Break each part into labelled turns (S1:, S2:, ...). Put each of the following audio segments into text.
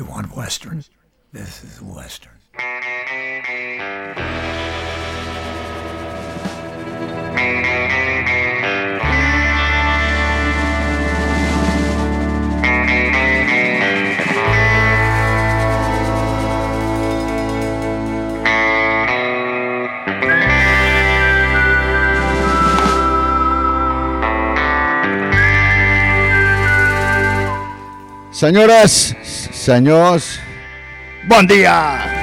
S1: You want Western? This is Western.
S2: Senyores, senyors, bon dia!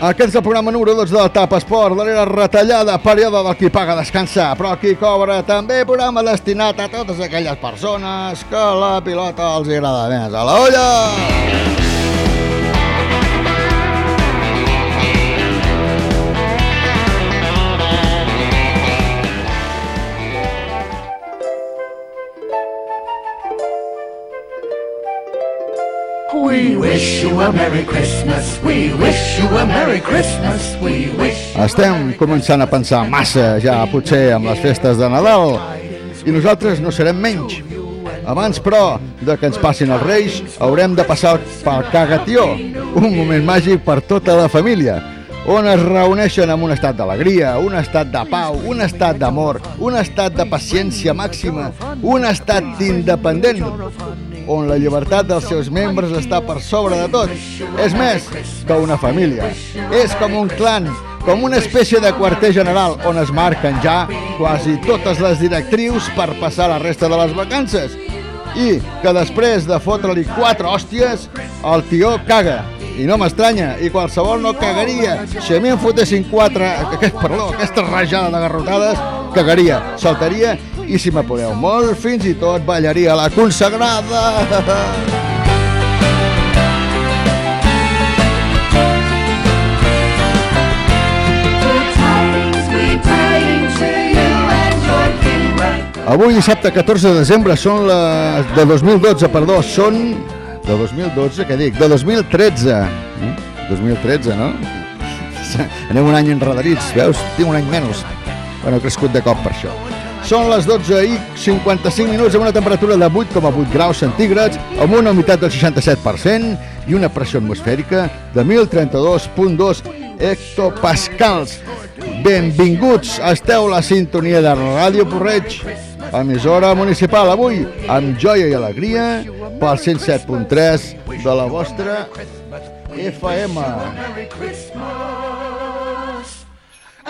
S2: Aquest és el programa número 12 del TAP Esport, de l'era retallada, període del qui paga descansa, però qui cobra també programa destinat a totes aquelles persones que la pilota els agrada més a la olla.
S3: Wish you a Merry Christmas. We wish you a Merry Christmas. We wish.
S2: Estem començant a pensar massa ja potser amb les festes de Nadal i nosaltres no serem menys. Abans, però, de que ens passin els Reis, haurem de passar pel cagatió, un moment màgic per tota la família, on es reuneixen amb un estat d'alegria, un estat de pau, un estat d'amor, un estat de paciència màxima, un estat independent, on la llibertat dels seus membres està per sobre de tot. És més que una família. És com un clan, com una espècie de quarter general on es marquen ja quasi totes les directrius per passar la resta de les vacances i que després de fotre-li quatre hòsties, el tió caga. I no m'estranya, i qualsevol no cagaria. Si a mi em fotessin quatre, aquest, perdó, aquesta rajada de garrotades, cagaria, saltaria i si m'apureu molt, fins i tot ballaria la consagrada. Avui, dissabte 14 de desembre, són les... de 2012, perdó, són... De 2012, què dic? De 2013. Eh? 2013, no? Anem un any enredarits, veus? Tinc un any menys. Bueno, he crescut de cop per això. Són les 12 i 55 minuts amb una temperatura de 8,8 graus centígrads, amb una humitat del 67% i una pressió atmosfèrica de 1032.2 hectopascals. Benvinguts, esteu a la sintonia de Ràdio Porreig, emissora municipal avui, amb joia i alegria, pel 107.3 de la vostra FM.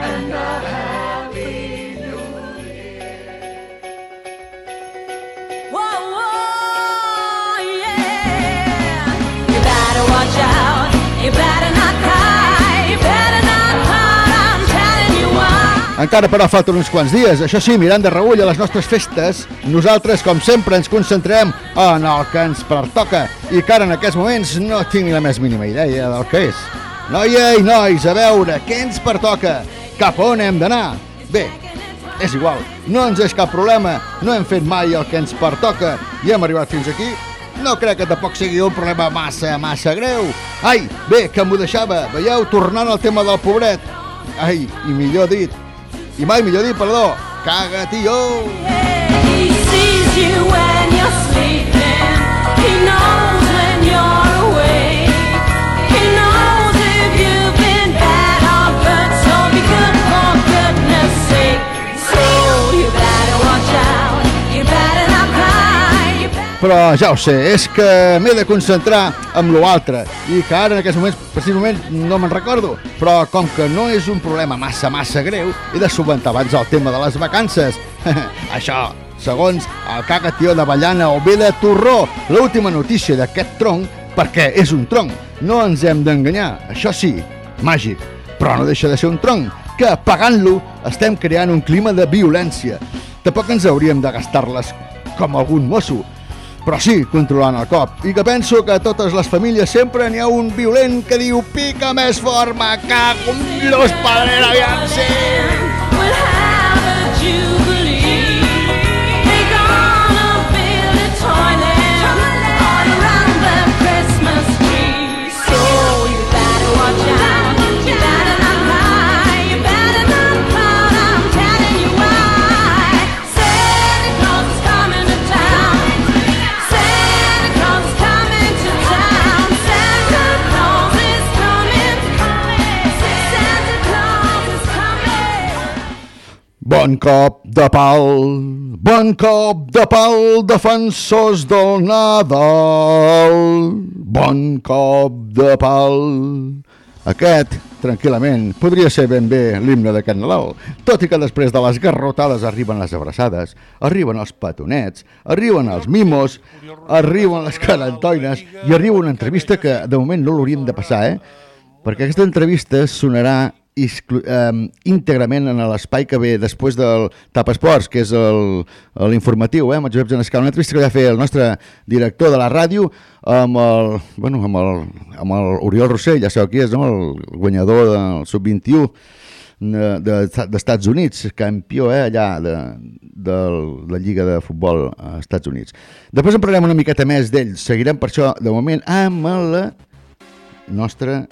S3: And a
S2: Encara però falten uns quants dies. Això sí, mirant de reull a les nostres festes, nosaltres, com sempre, ens concentrem en el que ens pertoca i que ara en aquests moments no tinc ni la més mínima idea del que és. Noia i nois, a veure, què ens pertoca? Cap on hem d'anar? Bé, és igual, no ens és cap problema, no hem fet mai el que ens pertoca i hem arribat fins aquí. No crec que tampoc sigui un problema massa, massa greu. Ai, bé, que m'ho deixava, veieu, tornant al tema del pobret. Ai, i millor dit, i mai millor dit, perdó, Però ja ho sé, és que m'he de concentrar amb lo altre i que ara en aquests moments precisament no me'n recordo. Però com que no és un problema massa, massa greu, he de subventar abans el tema de les vacances. Això, segons el cagatió de Ballana o bé de Torró, l'última notícia d'aquest tronc, perquè és un tronc, no ens hem d'enganyar, això sí, màgic, però no deixa de ser un tronc, que pagant-lo estem creant un clima de violència. Tampoc ens hauríem de gastar-les com algun mosso, però sí controlant el cop. I que penso que a totes les famílies sempre n'hi ha un violent que diu pica més fort, me cago los padres, aviam, sí! Bon cop de pal, bon cop de pal, defensors del Nadal. Bon cop de pal. Aquest, tranquil·lament, podria ser ben bé l'himne d'aquest Nadal, tot i que després de les garrotades arriben les abraçades, arriben els petonets, arriben els mimos, arriben les carantoines i arriba una entrevista que de moment no l'hauríem de passar, eh? Perquè aquesta entrevista sonarà eh, íntegrament en l'espai que ve després del TAP Esports, que és l'informatiu, eh, amb el Josep Genescal, una entrevista que va fer el nostre director de la ràdio amb el, bueno, amb el, amb el Oriol Rossell, ja sabeu qui és, no? el guanyador del Sub-21 de- de- d'Estats Units, campió eh, allà de, de la Lliga de Futbol als Estats Units. Després en parlarem una miqueta més d'ells, seguirem per això de moment amb la nostra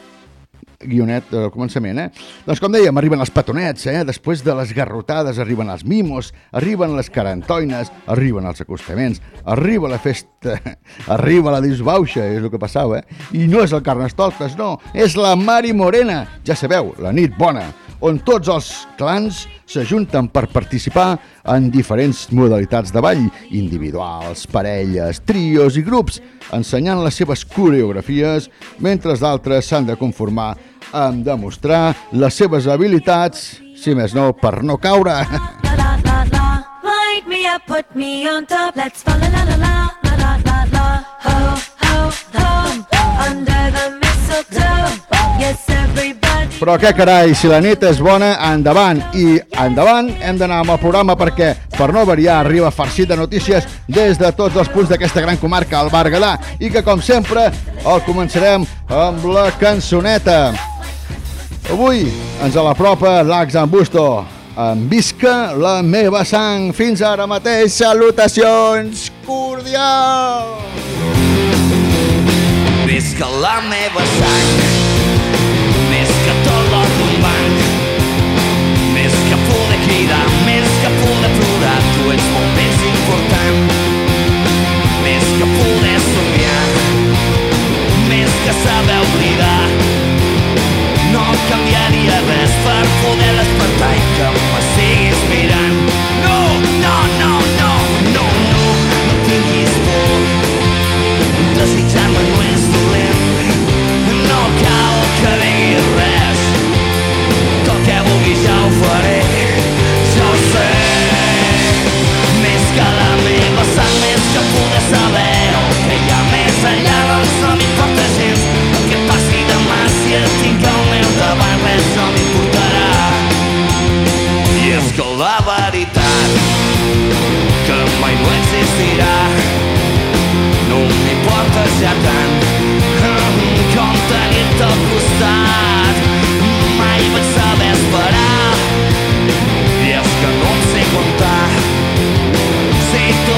S2: guionet del començament, eh? Doncs com dèiem, arriben els petonets, eh? Després de les garrotades arriben els mimos, arriben les carantoines, arriben els acostaments, arriba la festa, arriba la disbauxa, és el que passava, eh? I no és el Carnestoltes, no, és la Mari Morena, ja sabeu, la nit bona, on tots els clans s'ajunten per participar en diferents modalitats de ball, individuals, parelles, trios i grups, ensenyant les seves coreografies, mentre d'altres s'han de conformar amb demostrar les seves habilitats, si més no, per no caure.
S4: Put me on top. Let's fall la la la la, la la la la. Ho ho ho, under the.
S2: Però què carai, si la nit és bona, endavant. I endavant hem d'anar amb el programa perquè, per no variar, arriba farcit de notícies des de tots els punts d'aquesta gran comarca, el Berguedà, i que, com sempre, el començarem amb la cançoneta. Avui ens a l'apropa l'Ax Busto. En visca la meva sang. Fins ara mateix, salutacions cordials!
S5: Visca la meva sang Més que tot l'or d'un banc Més que poder cridar Més que poder plorar. Tu ets molt més important Més que poder somiar Més que saber oblidar. No canviaria res per poder despertar i que me siguis mirant. No, no, no, no, no, no, no tinguis por. Desitjar-me no és ja faré Jo ho sé. Més que la meva sang Més que poder saber El que hi ha més enllà Doncs no m'importa gens El que passi demà Si et tinc al meu davant Res no m'importarà I és que la veritat Que mai no existirà no m'importa ja tant com tenir-te Si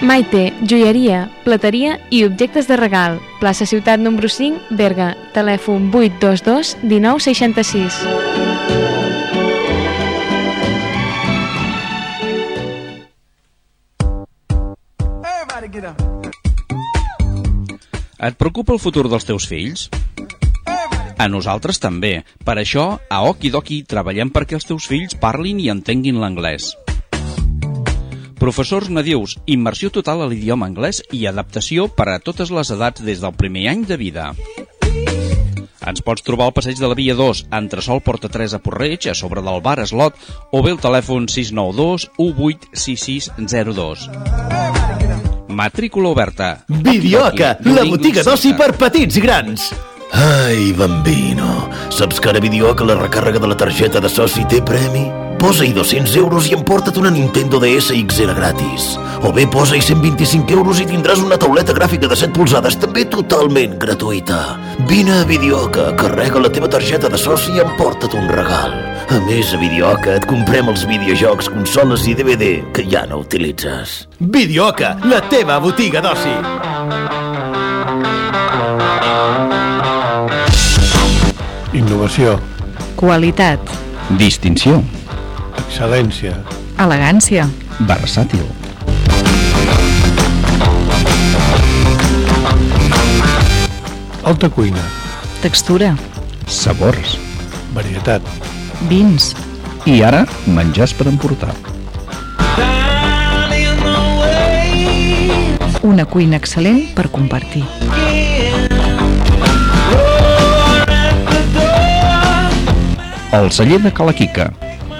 S6: Maite, joieria, plateria i objectes de regal. Plaça Ciutat número 5, Berga. Telèfon 822 1966.
S7: Et preocupa el futur dels teus fills? A nosaltres també. Per això, a Okidoki treballem perquè els teus fills parlin i entenguin l'anglès. Professors nadius, immersió total a l'idioma anglès i adaptació per a totes les edats des del primer any de vida. Ens pots trobar al passeig de la Via 2, entre Sol Porta 3 a Porreig, a sobre del bar Eslot, o bé el telèfon 692 186602. Matrícula oberta.
S8: Videoca, la botiga d'oci per petits i grans. Ai, bambino, saps que ara Videoca la recàrrega de la targeta de soci té premi? Posa-hi 200 euros i emporta't una Nintendo DS XL gratis. O bé posa-hi 125 euros i tindràs una tauleta gràfica de 7 polzades també totalment gratuïta. Vine a Videoca, carrega la teva targeta de soci i emporta't un regal. A més, a Videoca et comprem els videojocs, consoles i DVD que ja no utilitzes. Videoca, la teva botiga d'oci.
S9: Innovació,
S10: Qualitat.
S11: Distinció.
S9: Excel·lència,
S10: Elegància.
S11: Versàtil.
S9: alta cuina,
S10: Textura.
S11: Sabors.
S9: varietat,
S10: Vins.
S11: I ara, menjars per emportar.
S10: Una cuina excel·lent per compartir.
S11: El celler de Calaquica.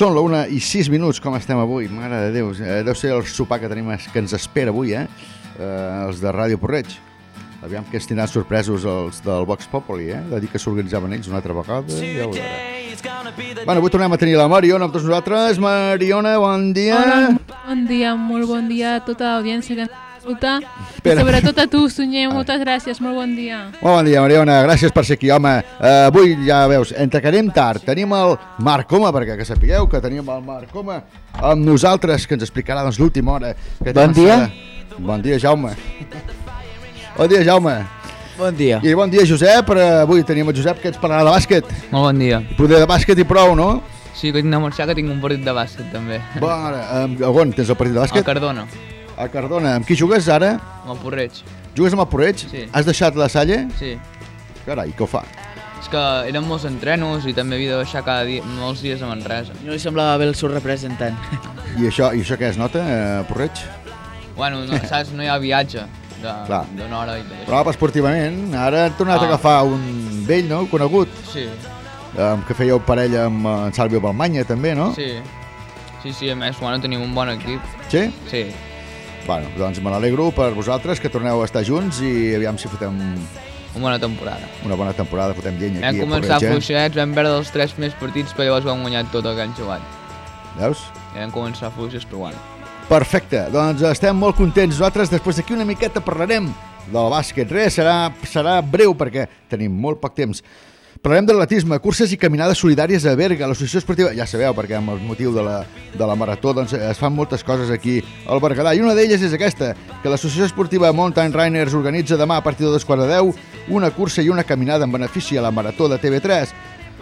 S2: Són la una i sis minuts, com estem avui? Mare de Déu, eh, deu ser el sopar que tenim es- que ens espera avui, eh? eh els de Ràdio Porreig. Aviam que ens tindran sorpresos els del Vox Populi, eh? De dir que s'organitzaven ells una altra vegada, ja ho. Bueno, avui tornem a tenir la Mariona amb tots nosaltres. Mariona, bon dia.
S12: Hola, bon dia, molt bon dia a tota l'audiència que ens escolta.
S2: Espera.
S12: I sobretot a tu, Sunyer, moltes gràcies, molt bon dia.
S2: Molt bon dia, Mariona, gràcies per ser aquí, home. Uh, avui, ja veus, entre que anem tard, tenim el Marc Coma, perquè que sapigueu que tenim el Marc Coma amb nosaltres, que ens explicarà doncs, l'última hora. Que
S13: Bon dia.
S2: passada. Bon dia, Jaume. Bon dia, Jaume.
S13: Bon dia.
S2: I bon dia, Josep. Uh, avui tenim el Josep que ens parlarà de bàsquet.
S13: Molt bon dia.
S2: Poder de bàsquet i prou, no?
S13: Sí, que tinc de marxar, que tinc un partit de bàsquet, també.
S2: Bon, ara, um, on tens el partit de bàsquet?
S13: A Cardona,
S2: A Cardona. Amb qui jugues ara?
S13: amb el Porreig.
S2: Jugues amb el Porreig?
S13: Sí.
S2: Has deixat la Salle?
S13: Sí.
S2: Carai, què ho fa?
S13: És que eren molts entrenos i també havia de baixar cada dia, molts dies a Manresa.
S14: No li semblava bé el seu representant.
S2: I això, i això què es nota, eh, Porreig?
S13: Bueno, no, saps, no hi ha viatge d'una hora i tot això.
S2: Però esportivament, ara han tornat
S13: Ah.
S2: a agafar un vell, no?, conegut,
S13: Sí,
S2: um, que fèieu parella amb eh, en Sàlvio Balmanya, també, no?
S13: sí. Sí, sí, a més, bueno, tenim un bon equip.
S2: Sí?
S13: Sí.
S2: Bueno, doncs me n'alegro per vosaltres, que torneu a estar junts i aviam si fotem
S13: Una bona temporada.
S2: una bona temporada, fotem llenya
S13: Vam
S2: aquí a
S13: començar
S2: eh?
S13: fluixets, vam perdre els tres primers partits, però llavors vam guanyar tot el que han jugat.
S2: Veus?
S13: I vam començar fluixes, però bueno.
S2: Perfecte, doncs estem molt contents. Nosaltres després d'aquí una miqueta parlarem del bàsquet. Res, serà, serà breu perquè tenim molt poc temps. Parlarem d'atletisme, curses i caminades solidàries a Berga, l'associació esportiva... Ja sabeu, perquè amb el motiu de la, de la marató doncs, es fan moltes coses aquí al Berguedà. I una d'elles és aquesta, que l'associació esportiva Mountain Runners organitza demà a partir de dos quarts de deu una cursa i una caminada en benefici a la Marató de TV3.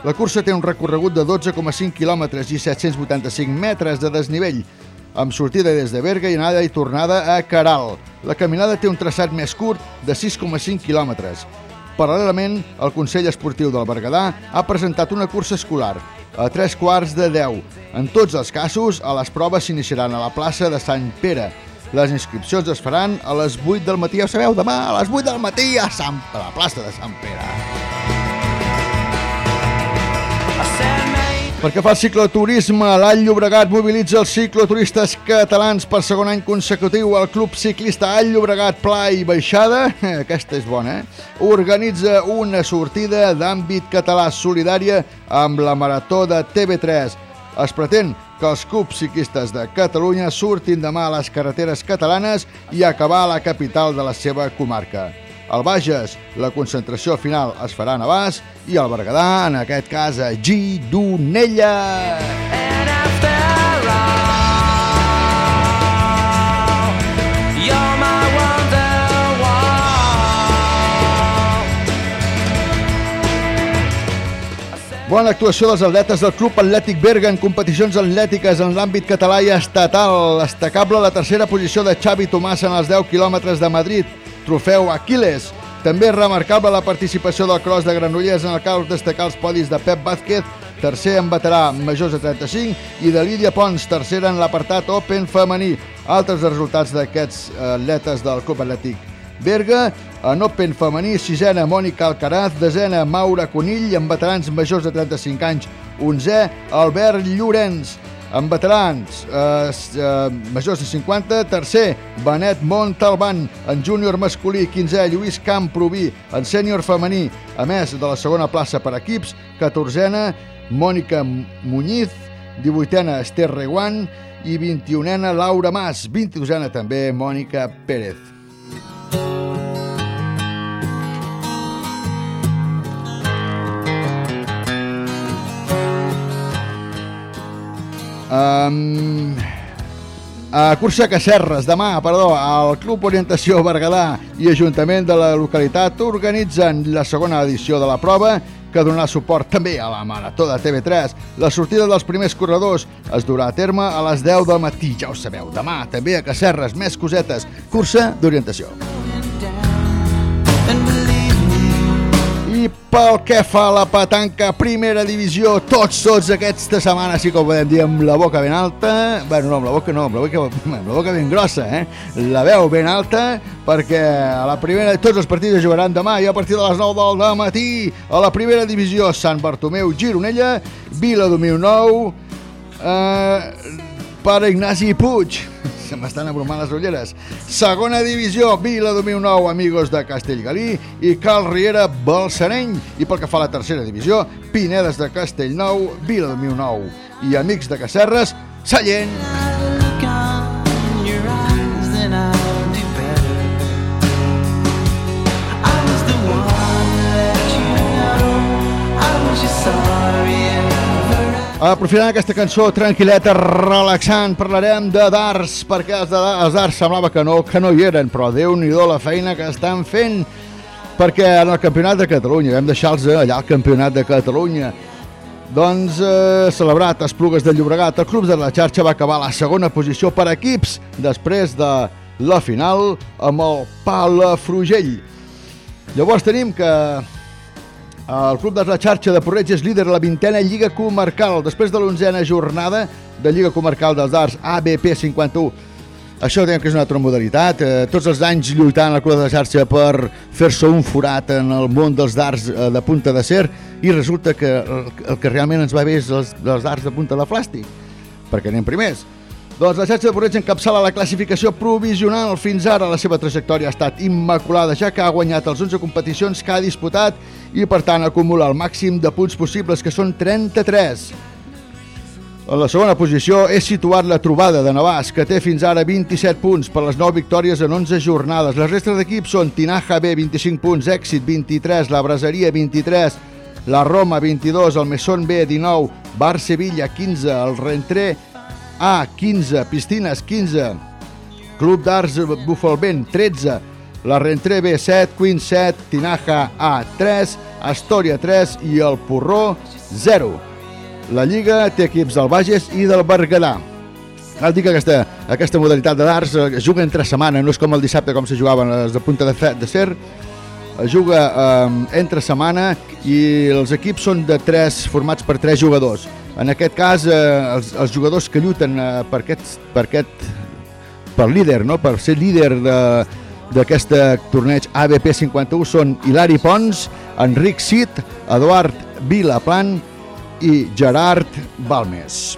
S2: La cursa té un recorregut de 12,5 quilòmetres i 785 metres de desnivell, amb sortida des de Berga i anada i tornada a Caral. La caminada té un traçat més curt de 6,5 quilòmetres. Paral·lelament, el Consell Esportiu del Berguedà ha presentat una cursa escolar a tres quarts de 10. En tots els casos, a les proves s'iniciaran a la plaça de Sant Pere. Les inscripcions es faran a les 8 del matí, ja sabeu, demà a les 8 del matí a, Sant, a la plaça de Sant Pere. Perquè fa el cicloturisme, l'All Llobregat mobilitza els cicloturistes catalans per segon any consecutiu. El Club Ciclista All Llobregat Pla i Baixada, aquesta és bona, eh? organitza una sortida d'àmbit català solidària amb la Marató de TV3. Es pretén que els clubs ciclistes de Catalunya surtin demà a les carreteres catalanes i acabar a la capital de la seva comarca. Al Bages, la concentració final es farà a Navàs i al Berguedà, en aquest cas a Gironella. Bona actuació dels atletes del Club Atlètic Berga en competicions atlètiques en l'àmbit català i estatal. Destacable la tercera posició de Xavi Tomàs en els 10 quilòmetres de Madrid, trofeu Aquiles. També remarcable la participació del Cros de Granollers en el cal destacar els podis de Pep Vázquez, tercer en veterà majors de 35, i de Lídia Pons, tercera en l'apartat Open femení. Altres resultats d'aquests atletes del Club Atlètic Berga, en Open femení, sisena Mònica Alcaraz, desena Maura Conill, en veterans majors de 35 anys, 11è Albert Llorenç, en veterans eh, eh, majors de 50, tercer Benet Montalban, en júnior masculí 15è Lluís Camproví, en sènior femení, a més de la segona plaça per equips, 14a Mònica Muñiz, 18a Esther Reguant i 21a Laura Mas, 22a també Mònica Pérez. Um, a cursa Cacerres, demà, perdó, el Club Orientació Berguedà i Ajuntament de la localitat organitzen la segona edició de la prova que donarà suport també a la Marató de TV3. La sortida dels primers corredors es durà a terme a les 10 del matí, ja ho sabeu. Demà també a Cacerres, més cosetes, cursa d'orientació. I pel que fa a la petanca primera divisió, tots, tots aquesta setmana sí que ho podem dir amb la boca ben alta, bueno, no, amb la boca no, amb la boca, amb la boca ben grossa, eh? La veu ben alta, perquè a la primera, tots els partits es jugaran demà i a partir de les 9 del matí a la primera divisió Sant Bartomeu Gironella, Vila Domiu Nou, eh, Pare Ignasi Puig, se m'estan abrumant les ulleres. Segona divisió, Vila Domiu Nou, Amigos de Castellgalí i Cal Riera, Balsareny. I pel que fa a la tercera divisió, Pinedes de Castellnou, Vila Domiu Nou i Amics de Cacerres, Sallent. Aprofitant aquesta cançó tranquil·leta, relaxant, parlarem de darts, perquè els, de, els darts semblava que no, que no hi eren, però déu nhi la feina que estan fent, perquè en el Campionat de Catalunya, vam deixar-los allà al Campionat de Catalunya, doncs, eh, celebrat Esplugues de Llobregat, el Club de la Xarxa va acabar la segona posició per equips, després de la final amb el Palafrugell. Llavors tenim que el Club de la Xarxa de Porreig és líder a la vintena Lliga Comarcal, després de l'onzena jornada de Lliga Comarcal dels Arts ABP 51. Això diguem que és una altra modalitat. Eh, tots els anys lluitant al Club de la Xarxa per fer-se un forat en el món dels darts eh, de punta de ser i resulta que el, el que realment ens va bé és els, els darts de punta de plàstic, perquè anem primers. Doncs la xarxa de Porreig encapçala la classificació provisional. Fins ara la seva trajectòria ha estat immaculada, ja que ha guanyat els 11 competicions que ha disputat i, per tant, acumula el màxim de punts possibles, que són 33. En la segona posició és situat la trobada de Navàs, que té fins ara 27 punts per les 9 victòries en 11 jornades. Les restes d'equips són Tinaja B, 25 punts, Èxit, 23, la Braseria, 23, la Roma, 22, el Mesón B, 19, Bar Sevilla, 15, el Rentré, A, 15, Pistines, 15, Club d'Arts Bufalvent, 13, la Rentré B7, Queen 7, Tinaja A3, Astoria 3 i el Porró 0. La Lliga té equips del Bages i del Berguedà. Cal dir que aquesta, aquesta modalitat de darts eh, es juga entre setmana, no és com el dissabte com se jugaven les de punta de, fe, de cer, es juga eh, entre setmana i els equips són de tres, formats per tres jugadors. En aquest cas, eh, els, els jugadors que lluiten eh, per aquest, per aquest per líder, no? per ser líder de d'aquest torneig ABP 51 són Hilari Pons, Enric Cid, Eduard Vilaplan i Gerard Balmes.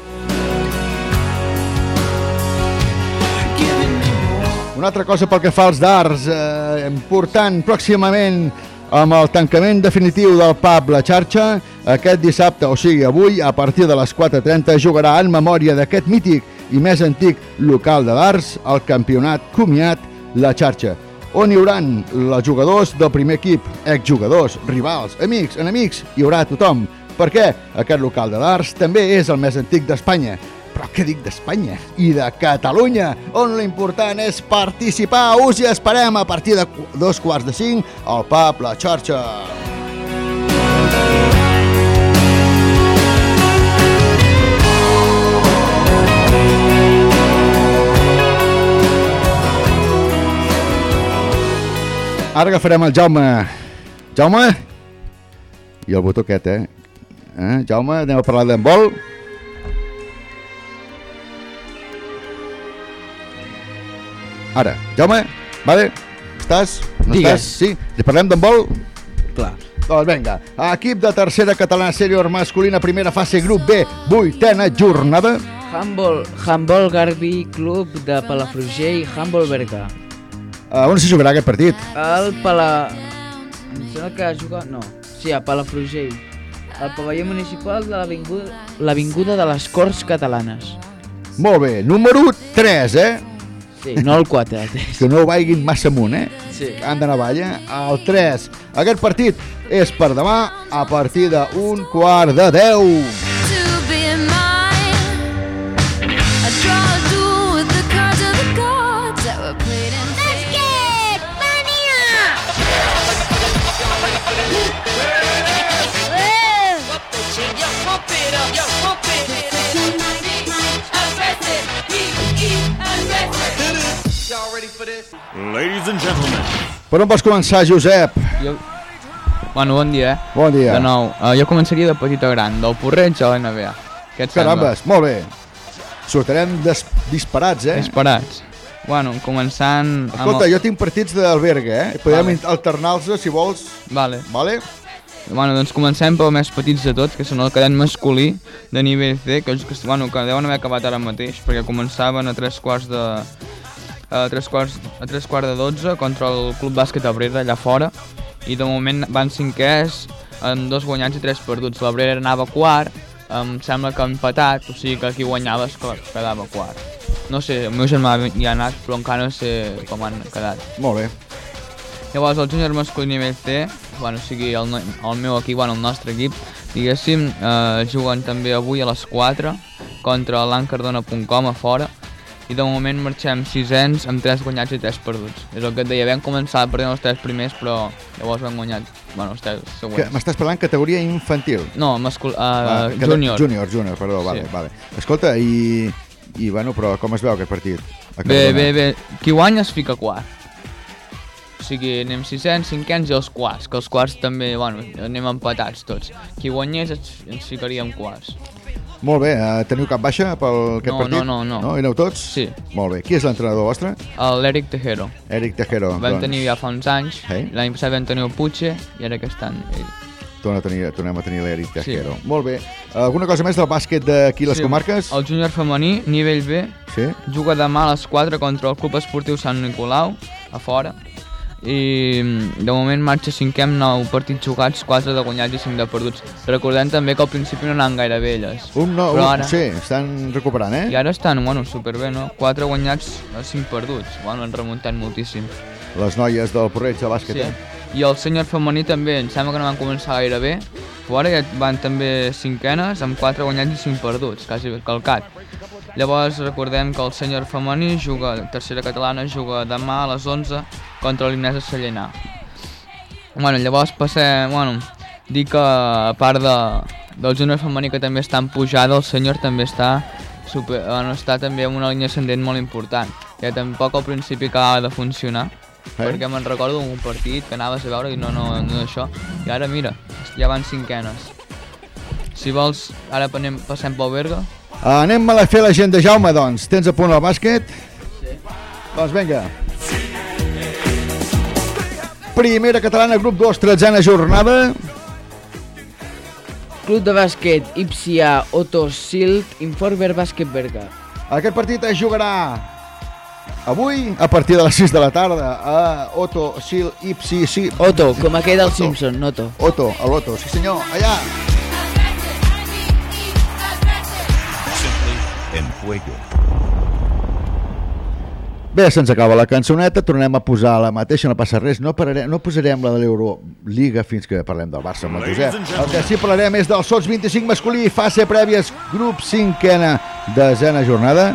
S2: Una altra cosa pel que fa als darts, eh, important pròximament amb el tancament definitiu del pub La Xarxa, aquest dissabte, o sigui avui, a partir de les 4.30, jugarà en memòria d'aquest mític i més antic local de darts, el campionat comiat La Xarxa, on hi hauran els jugadors del primer equip, exjugadors, rivals, amics, enemics, hi haurà tothom. Per què? Aquest local de darts també és el més antic d'Espanya, però què dic d'Espanya? I de Catalunya, on l'important és participar. Us hi esperem a partir de dos quarts de cinc al pub La Xarxa. Ara agafarem el Jaume. Jaume? I el botó aquest, eh? eh? Jaume, anem a parlar d'handbol. Ara, Jaume, vale? Estàs? No
S14: Digues.
S2: estàs? Sí? Li parlem d'handbol?
S14: Clar.
S2: Doncs vinga, equip de tercera catalana sènior masculina, primera fase, grup B, vuitena jornada.
S14: Handball, Handball Garbi Club de Palafrugell, Handball Berga.
S2: Uh, on se jugarà aquest partit?
S14: El Pala... Em sembla que juga... No, sí, a Palafrugell. El pavelló municipal de l'Avinguda l'Avinguda de les Corts Catalanes.
S2: Molt bé, número 3, eh?
S14: Sí, no el 4, el 3.
S2: Que no vagin massa amunt, eh?
S14: Sí.
S2: Han d'anar avall, eh? El 3. Aquest partit és per demà a partir d'un quart de 10.
S15: Ladies and gentlemen,
S2: Per on vols començar, Josep?
S13: Jo... Bueno, bon dia, eh?
S2: Bon dia.
S13: De nou, uh, jo començaria de petit a gran, del porreig a l'NBA. Què et
S2: Carambes, molt bé. Sortirem des disparats, eh?
S13: sembla? Disparats. Bueno, començant... amb
S2: Escolta,
S13: el-
S2: jo tinc partits d'alberga, eh? Podem
S13: Vale.
S2: alternar-los, si vols.
S13: Vale.
S2: Vale?
S13: Bueno, doncs comencem pel més petits de tots, que són el cadet masculí de nivell C, que, que, bueno, que deuen haver acabat ara mateix, perquè començaven a tres quarts de... a tres quarts, a tres quarts de 12 contra el Club Bàsquet Abrera allà fora i de moment van cinquers amb dos guanyats i tres perduts. L'Abrera anava quart, em sembla que ha empatat, o sigui que qui guanyava es que- quedava quart. No sé, el meu germà hi ha anat, però encara no sé com han quedat.
S2: Molt bé.
S13: Llavors, el júnior masculí nivell C, bueno, o sigui, el, el meu equip, bueno, el nostre equip, diguéssim, eh, juguen també avui a les 4 contra l'Ancardona.com a fora i de moment marxem sisens amb 3 guanyats i 3 perduts. És el que et deia, vam començar perdent els 3 primers, però llavors vam guanyat, bueno, els 3
S2: Que
S13: següents.
S2: M'estàs parlant categoria infantil?
S13: No, mascul... Uh,
S2: Ah,
S13: júnior.
S2: Júnior, júnior, perdó, vale,
S13: Sí.
S2: vale. Escolta, i, i bueno, però com es veu aquest partit?
S13: Bé, bé, bé. Qui guanya es fica quart. O sigui, anem sisens, cinquens i els quarts, que els quarts també, bueno, anem empatats tots. Qui guanyés ens, ens ficaríem quarts.
S2: Molt bé, eh, teniu cap baixa pel aquest
S13: No,
S2: partit?
S13: no, no, no.
S2: No, aneu tots?
S13: Sí.
S2: Molt bé. Qui és l'entrenador vostre?
S13: L'Eric Tejero.
S2: Eric Tejero.
S13: Vam
S2: doncs,
S13: tenir ja fa uns anys,
S2: Sí.
S13: l'any passat vam tenir el Puche i ara aquest any ell.
S2: Tornem a tenir, tornem a tenir l'Eric Tejero. Molt bé. Alguna cosa més del bàsquet d'aquí les
S13: Sí.
S2: comarques?
S13: El júnior femení, nivell B,
S2: Sí.
S13: juga demà a les 4 contra el Club Esportiu Sant Nicolau, a fora. I de moment marxa cinquè amb 9 partits jugats, 4 de guanyats i 5 de perduts. Recordem també que al principi no anaven gaire bé elles.
S2: Un no,
S13: Però
S2: un,
S13: ara,
S2: sí, estan recuperant, eh?
S13: I ara estan, bueno, superbé, no? 4 guanyats, 5 perduts. Bueno, han remuntat moltíssim.
S2: Les noies del Porreig de bàsquet,
S13: Sí.
S2: eh?
S13: I el senyor femení també, em sembla que no van començar gaire bé, però ara ja van també cinquenes amb 4 guanyats i 5 perduts, quasi calcat. Llavors recordem que el sènior femení juga, tercera catalana, juga demà a les 11 contra l'Inesa Sallenar. Bueno, llavors passem, bueno, dir que a part de, del júnior femení que també està en pujada, el senyor també està, super, bueno, està també en una línia ascendent molt important. Ja tampoc al principi acabava de funcionar,
S2: Eh?
S13: perquè me'n recordo d'un partit que anaves a veure i no, no, no això. I ara mira, ja van cinquenes. Si vols, ara passem pel Berga.
S2: Anem a fer la gent de Jaume, doncs. Tens a punt el bàsquet? Sí. Doncs vinga. Primera catalana, grup 2, tretzena jornada.
S14: Club de bàsquet Ipsia Otto Silt Informer Bàsquet Berga.
S2: Aquest partit es jugarà avui a partir de les 6 de la tarda a Otto Sil Ipsi sí.
S14: Otto, com aquell del Simpson, Otto.
S2: Otto, a l'Otto, sí senyor, allà.
S15: Fuego.
S2: Bé, se'ns acaba la cançoneta, tornem a posar la mateixa, no passa res, no, pararem, no posarem la de l'Euroliga fins que parlem del Barça amb el Josep. El que sí parlarem és del Sots 25 masculí, fase prèvies, grup cinquena, desena jornada.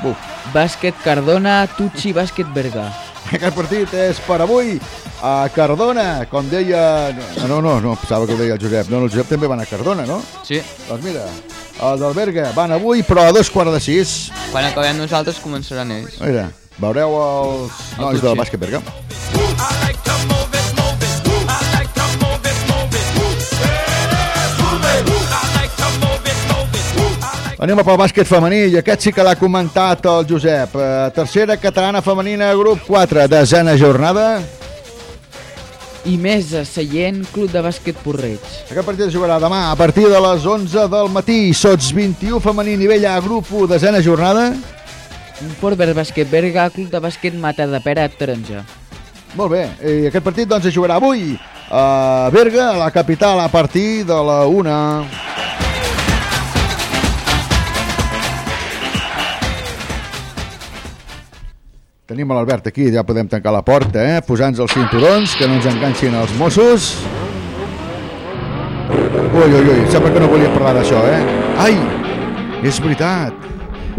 S2: Buf.
S14: Bàsquet Cardona, Tucci Bàsquet Berga.
S2: Aquest partit és per avui a Cardona, com deia... No, no, no, pensava que ho deia el Josep. No, el Josep també van a Cardona, no?
S13: Sí.
S2: Doncs mira, el del Berga van avui, però a dos quarts de sis.
S13: Quan acabem nosaltres començaran ells.
S2: Mira, veureu els nois del bàsquet Berga. Anem a pel bàsquet femení i aquest sí que l'ha comentat el Josep. Eh, tercera catalana femenina, grup 4, desena jornada.
S14: I més a Seient, Club de Bàsquet Porreig.
S2: Aquest partit es jugarà demà a partir de les 11 del matí. Sots 21 femení nivell A, grup 1, desena jornada.
S14: Informer Bàsquet Berga, Club de Bàsquet Mata de Pera, Taronja.
S2: Molt bé, i aquest partit doncs es jugarà avui a Berga, a la capital, a partir de la 1. Tenim l'Albert aquí, ja podem tancar la porta, eh? posant-nos els cinturons, que no ens enganxin els Mossos. Ui, ui, ui, sembla que no volia parlar d'això, eh? Ai, és veritat,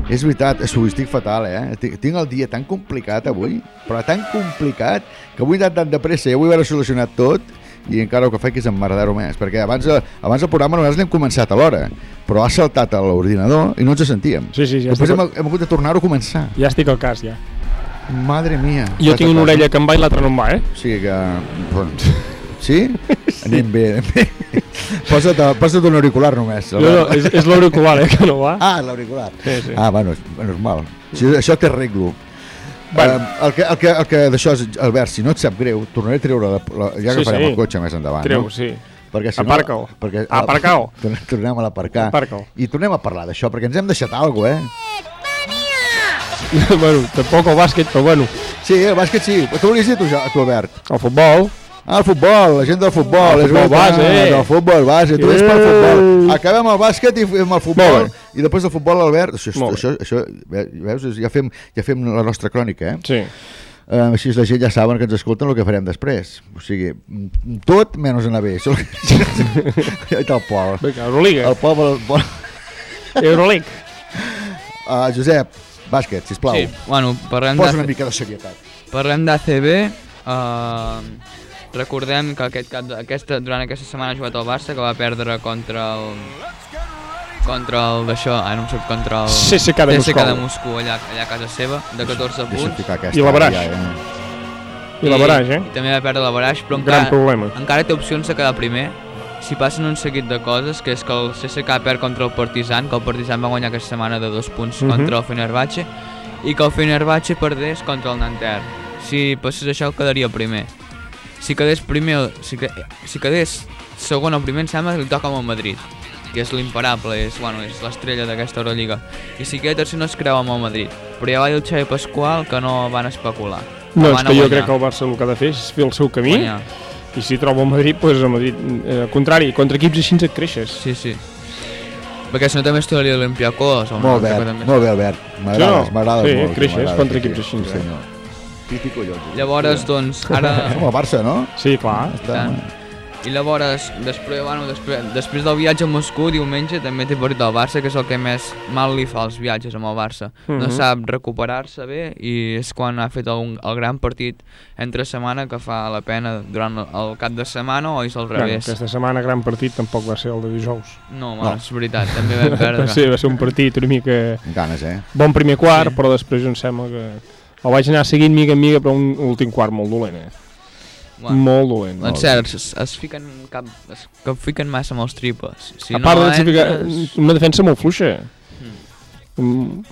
S2: és veritat, ui, estic fatal, eh? Tinc tinc el dia tan complicat avui, però tan complicat, que avui he anat tan de pressa i avui haver solucionat tot, i encara el que faig és emmerdar-ho més, perquè abans, abans el programa nosaltres l'hem començat a l'hora, però ha saltat a l'ordinador i no ens sentíem.
S16: Sí, sí, ja
S2: Després
S16: estic-
S2: hem, hem hagut de tornar-ho a començar.
S16: Ja estic al cas, ja.
S2: Madre mia.
S16: Jo tinc una orella que em va i l'altra no em va, eh?
S2: O sigui que... Doncs, sí? Anem bé, anem bé. Posa't, posa't un auricular només.
S16: No, no, és, és l'auricular, eh, que no va.
S2: Ah, l'auricular.
S16: Sí, sí.
S2: Ah, bueno, és normal. Si això t'arreglo. Bueno. el que, el que, el que d'això és, Albert, si no et sap greu, tornaré a treure la, la, ja
S16: Sí,
S2: agafarem
S16: sí.
S2: el cotxe més endavant.
S16: Treu,
S2: no?
S16: sí.
S2: Perquè si
S16: Aparca-ho.
S2: no... Perquè,
S16: Aparca-ho.
S2: Tornem- Tornem a l'aparcar. I tornem a parlar d'això, perquè ens hem deixat alguna eh?
S16: bueno, tampoc el bàsquet, però bueno.
S2: Sí, el bàsquet sí. Què volies dir tu, Jo- tu Albert?
S16: El futbol.
S2: Ah, el futbol, la gent del futbol.
S16: El
S2: és
S16: futbol
S2: veritat,
S16: base.
S2: El futbol base, tu ets pel
S16: Eh.
S2: futbol. Acabem el bàsquet i fem el futbol. I després del futbol, Albert, això, això, això, ve- veus, ja fem, ja fem la nostra crònica, eh?
S16: Sí.
S2: Uh, així la gent ja saben que ens escolten el que farem després. O sigui, tot menys anar bé. Això... El Pol.
S16: Vinga, Euroliga.
S2: El Pol... Pol...
S16: Euroleague.
S2: Uh, Josep, bàsquet, sisplau.
S13: Sí, bueno, parlem
S2: Posa
S13: d'AC-
S2: una mica de serietat.
S13: Parlem d'ACB. Uh, recordem que aquest cap de, aquesta, durant aquesta setmana ha jugat el Barça, que va perdre contra el contra el d'això, ah, no em surt, contra el
S16: CSKA de
S13: CSKA de
S16: Moscou.
S13: Moscou allà, allà a casa seva, de 14
S2: Deixa'm
S13: punts.
S2: ficar aquesta
S16: I la Baraix.
S2: ja, eh?
S16: I la Baraix, eh?
S13: I també va perdre la Baraix, però
S16: gran
S13: encara,
S16: problema.
S13: encara té opcions de quedar primer si passen un seguit de coses, que és que el CSKA perd contra el Partizan, que el Partizan va guanyar aquesta setmana de dos punts
S16: Mhm.
S13: contra el Fenerbahce, i que el Fenerbahce perdés contra el Nanterre. Si passés això, quedaria primer. Si quedés primer, si, que, si quedés segon o primer, em sembla que li toca amb el Madrid, que és l'imparable, és, bueno, és l'estrella d'aquesta Euroliga. I si queda tercer no es creu amb el Madrid. Però ja va dir el Xavi Pasqual que no van especular.
S16: No, és que jo crec que el Barça el que ha de fer és fer el seu camí
S13: Guanyar.
S16: I si troba el Madrid, doncs el Madrid, eh, al contrari, contra equips així et creixes.
S13: Sí, sí. Perquè si no també estudiaria l'Olimpiakos o un
S2: Molt bé, molt bé, Albert. M'agrades,
S16: Sí,
S2: m'agrades
S16: sí,
S2: molt.
S16: creixes
S2: m'agrades,
S16: contra
S2: sí,
S16: equips així,
S2: Sí, senyor. Típico jo.
S13: Llavors, doncs, ara...
S2: Com el Barça, no?
S16: Sí, clar.
S2: Està,
S13: Tant. I llavors, després, bueno, després, després del viatge a Moscou, diumenge, també té partit del Barça, que és el que més mal li fa als viatges amb el Barça. No
S16: Mhm.
S13: sap recuperar-se bé i és quan ha fet el, el gran partit entre setmana que fa la pena durant el, el cap de setmana o és al
S16: Bueno,
S13: revés.
S16: aquesta setmana gran partit tampoc va ser el de dijous.
S13: No, no. és veritat, també vam perdre.
S16: va, ser, va ser un partit una mica...
S2: Ganes, eh?
S16: Bon primer quart,
S13: Sí.
S16: però després em sembla que... El vaig anar seguint mica en mica, però un últim quart molt dolent, eh? Molt dolent.
S13: En cert, es, es fiquen cap, es, que fiquen massa amb els triples. Si
S16: a part
S13: no
S16: de si fica,
S13: entres-
S16: una defensa molt fluixa. Mm.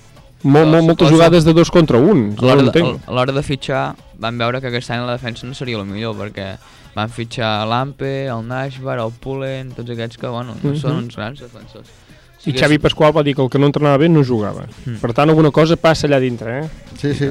S16: Molt, molt, moltes
S13: suposo-
S16: jugades de dos contra un.
S13: A l'hora
S16: no
S13: de,
S16: entenc.
S13: a l'hora de fitxar van veure que aquest any la defensa no seria el millor perquè van fitxar l'Ampe, el Nashbar, el Pullen, tots aquests que bueno, no
S16: Mhm.
S13: són uns grans defensors.
S16: I Xavi Pasqual va dir que el que no entrenava bé no jugava.
S13: Mm.
S16: Per tant, alguna cosa passa allà dintre, eh?
S2: Sí, sí.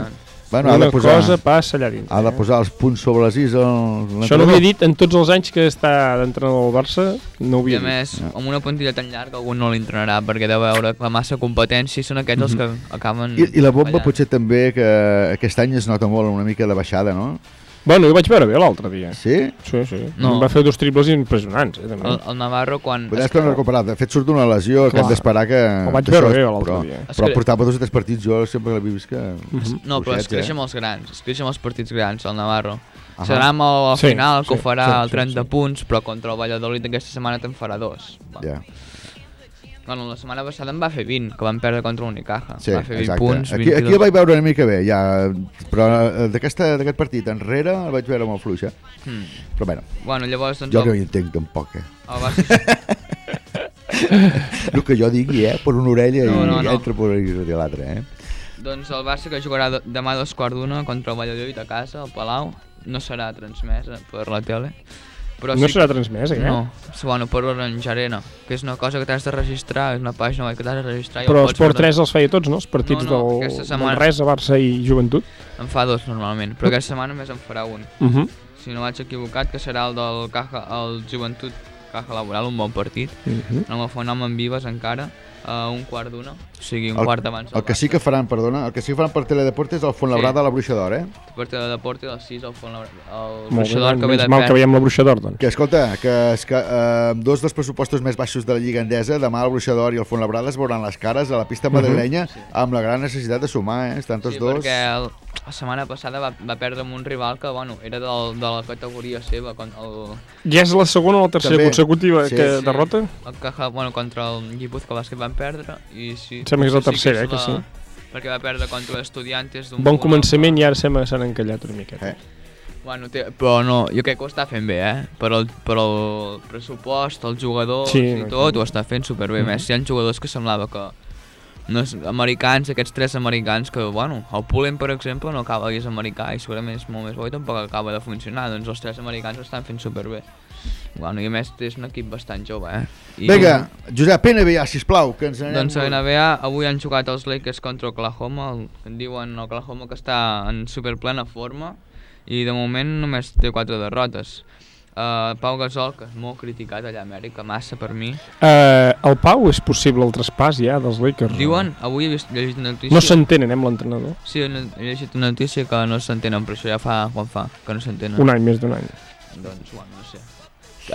S2: Bueno,
S16: Una
S2: de posar,
S16: cosa passa allà dintre.
S2: ha de posar els punts sobre les is. El,
S16: Això no ho havia dit en tots els anys que està d'entrenador del Barça, no ho
S13: I
S16: havia
S13: a
S16: dit.
S13: més, amb una plantilla tan llarga algú no l'entrenarà perquè deu veure que la massa competència i són aquests els que acaben
S2: Mhm. I, I la bomba
S13: fallant.
S2: potser també que aquest any es nota molt una mica de baixada, no?
S16: Bueno, jo vaig veure bé l'altre dia.
S2: Sí?
S16: Sí, sí.
S13: No.
S16: No. Va fer dos triples impressionants, eh, també.
S13: El, el Navarro quan...
S2: Podem tornar a recuperar. De fet, surt d'una lesió que
S16: Clar.
S2: hem d'esperar que...
S16: El vaig
S2: que
S16: veure bé l'altre
S2: però,
S16: dia.
S2: Però
S13: Es
S2: portava dos o tres partits, jo sempre l'he vist que...
S13: No, però es creix amb els grans, es creix amb els partits grans, el Navarro.
S2: Ahà.
S13: Serà amb el, al
S2: Sí,
S13: final que
S2: sí,
S13: ho farà
S2: sí,
S13: el
S2: sí,
S13: 30
S2: sí.
S13: punts, però contra el Valladolid aquesta setmana te'n farà dos.
S2: Ja.
S13: Bueno, la setmana passada en va fer 20, que van perdre contra l'Unicaja.
S2: Sí,
S13: va fer 20
S2: exacte.
S13: punts,
S2: aquí,
S13: 22.
S2: aquí el vaig veure una mica bé, ja, però eh, d'aquest partit enrere el vaig veure molt fluixa.
S13: Mm.
S2: Però bueno,
S13: Bueno, llavors, doncs,
S2: jo
S13: el-
S2: no hi entenc tampoc, eh?
S13: El Barça...
S2: el que jo digui, eh? Per una orella
S13: No,
S2: i
S13: no, no.
S2: entra per l'altra, eh?
S13: Doncs el Barça que jugarà de- demà a dos quarts d'una contra el Valladolid a casa, al Palau, no serà transmesa per la tele. Però
S16: No
S13: sí
S16: serà transmesa, eh?
S13: No, bueno, per Orange Arena, que és una cosa que t'has de registrar, és una pàgina que t'has de registrar. i el
S16: Però Esport
S13: veure-
S16: 3 els feia tots, no? Els partits
S13: No, no,
S16: del,
S13: setmana-
S16: Res, a Barça i Joventut.
S13: En fa dos normalment, però aquesta setmana només en farà un.
S16: Mhm.
S13: Si no vaig equivocat, que serà el del Caja, el Joventut Caja Laboral, un bon partit.
S16: Mhm.
S13: No me fa nom en vives encara, a un quart d'una, o sigui, un
S2: El,
S13: quart abans
S2: el que sí que faran, perdona, el que sí que faran per Teledeportes és el Fontlabrada
S13: Sí.
S2: a la Bruixa d'Or, eh?
S13: Per Teledeport i el 6 al Font el
S16: Molt bé,
S13: Bruixador que ve de
S16: mal que veiem la Bruixa d'Or, doncs.
S2: Que escolta, que, és que eh, amb dos dels pressupostos més baixos de la Lliga Endesa, demà el Bruixa d'Or i el Fontlabrada es veuran les cares a la pista madrilenya amb la gran necessitat de sumar, eh? Estan tots
S13: Sí,
S2: dos...
S13: perquè el, la setmana passada va, va perdre amb un rival que, bueno, era del, de la categoria seva. Con, el,
S16: Ja és la segona o la tercera
S2: També.
S16: consecutiva
S2: Sí.
S16: que
S2: Sí.
S16: derrota?
S13: El Caja, bueno, contra el Guipúzcoa Bàsquet van perdre i sí...
S16: Em sembla que és la tercera, eh,
S13: és
S16: que sí.
S13: Perquè va perdre contra l'Estudiantes d'un
S16: Bon
S13: punt.
S16: començament i ara sembla que s'han encallat una miqueta.
S2: Eh.
S13: Bueno, té, però no, jo crec que ho està fent bé, eh? Per el, per el pressupost, els jugadors
S16: Sí,
S13: i
S16: no,
S13: tot,
S16: no.
S13: ho està fent superbé.
S16: Mhm.
S13: Més, hi ha jugadors que semblava que no és, americans, aquests tres americans que, bueno, el Pullen, per exemple, no acaba i és americà i segurament és molt més bo i tampoc acaba de funcionar. Doncs els tres americans ho estan fent superbé. Bueno, i a més és un equip bastant jove, eh? I,
S2: Vinga, Josep, NBA, sisplau, que ens anem...
S13: Doncs a NBA avui han jugat els Lakers contra Oklahoma, el, diuen Oklahoma que està en superplena forma i de moment només té quatre derrotes. Uh, Pau Gasol, que és molt criticat allà a Amèrica, massa per mi.
S16: Eh, el Pau és possible el traspàs ja dels Lakers?
S13: Diuen, avui he vist, he llegit una notícia...
S16: No s'entenen, eh, amb l'entrenador.
S13: Sí, he he llegit una notícia que no s'entenen, però això ja fa, quan fa, que no s'entenen.
S16: Un any, més d'un any.
S13: Doncs, bueno, no sé.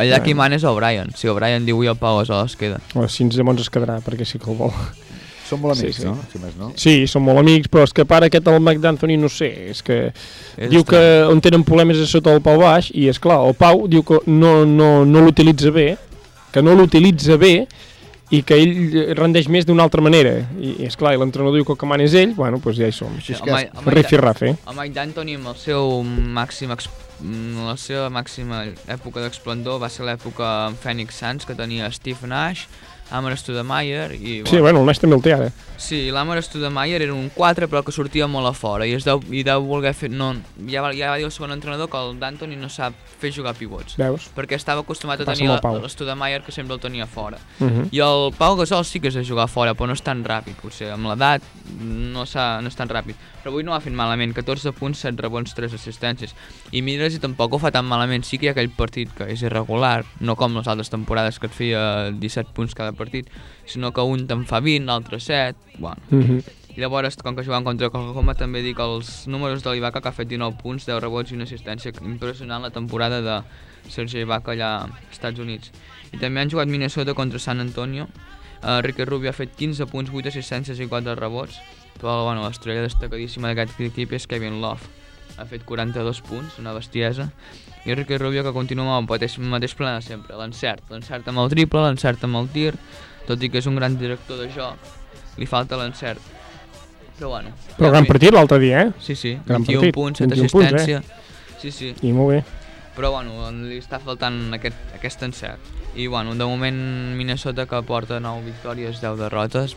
S13: Allà qui mana és O'Brien. Si O'Brien diu i el Pau Gasol es queda.
S16: O si ens llavors es quedarà, perquè sí que el vol.
S2: Són molt amics, no? Si més no.
S16: Sí, són molt amics, però és que para aquest el Mike D'Anthony, no sé, és que
S13: És
S16: diu que on tenen problemes és sota el Pau baix, i és clar, el Pau diu que no, no, no l'utilitza bé, que no l'utilitza bé, i que ell rendeix més d'una altra manera. I, és clar, l'entrenador diu que el que mana és ell, bueno, doncs ja hi som.
S13: El Mike- el Mike
S16: Riff i Rafe.
S13: El Mike D'Antoni amb el seu màxim la seva màxima època d'esplendor va ser l'època amb Phoenix Suns que tenia Steve Nash, Amar Stoudemire i...
S16: Sí, bueno, el Nash també el té ara.
S13: Sí, l'Amar Stoudemire era un 4 però que sortia molt a fora i es deu, i deu voler fer... No, ja, va, ja va dir el segon entrenador que el D'Antoni no sap fer jugar pivots.
S16: Veus?
S13: Perquè estava acostumat a
S16: Passa
S13: tenir l'Stoudemire que sempre el tenia fora.
S16: Mhm.
S13: I el Pau Gasol sí que és de jugar fora, però no és tan ràpid, potser. Amb l'edat no, no és tan ràpid. Però avui no ho ha fet malament, 14 punts, 7 rebons, 3 assistències. I Midras i tampoc ho fa tan malament. Sí que hi ha aquell partit que és irregular, no com les altres temporades que et feia 17 punts cada partit, sinó que un te'n fa 20, l'altre 7, bueno.
S16: Mhm.
S13: Llavors, com que jugàvem contra Oklahoma, també dic els números de l'Ibaka, que ha fet 19 punts, 10 rebots i una assistència impressionant la temporada de Sergio Ibaka allà als Estats Units. I també han jugat Minnesota contra San Antonio. Uh, Ricky Rubio ha fet 15 punts, 8 assistències i 4 rebots. Però bueno, l'estrella destacadíssima d'aquest equip és Kevin Love. Ha fet 42 punts, una bestiesa. I Ricky Rubio que continua amb el mateix, mateix pla de sempre, l'encert. L'encert amb el triple, l'encert amb el tir, tot i que és un gran director de joc, li falta l'encert. Però bueno.
S16: Però gran partit l'altre dia, eh?
S13: Sí, sí,
S16: Gran
S13: 21
S16: partit,
S13: punts, 7
S16: 21 punts, eh?
S13: assistència. Sí, sí.
S16: I molt bé.
S13: Però bueno, li està faltant aquest, aquest encert. I bueno, de moment Minnesota que porta 9 victòries, 10 derrotes,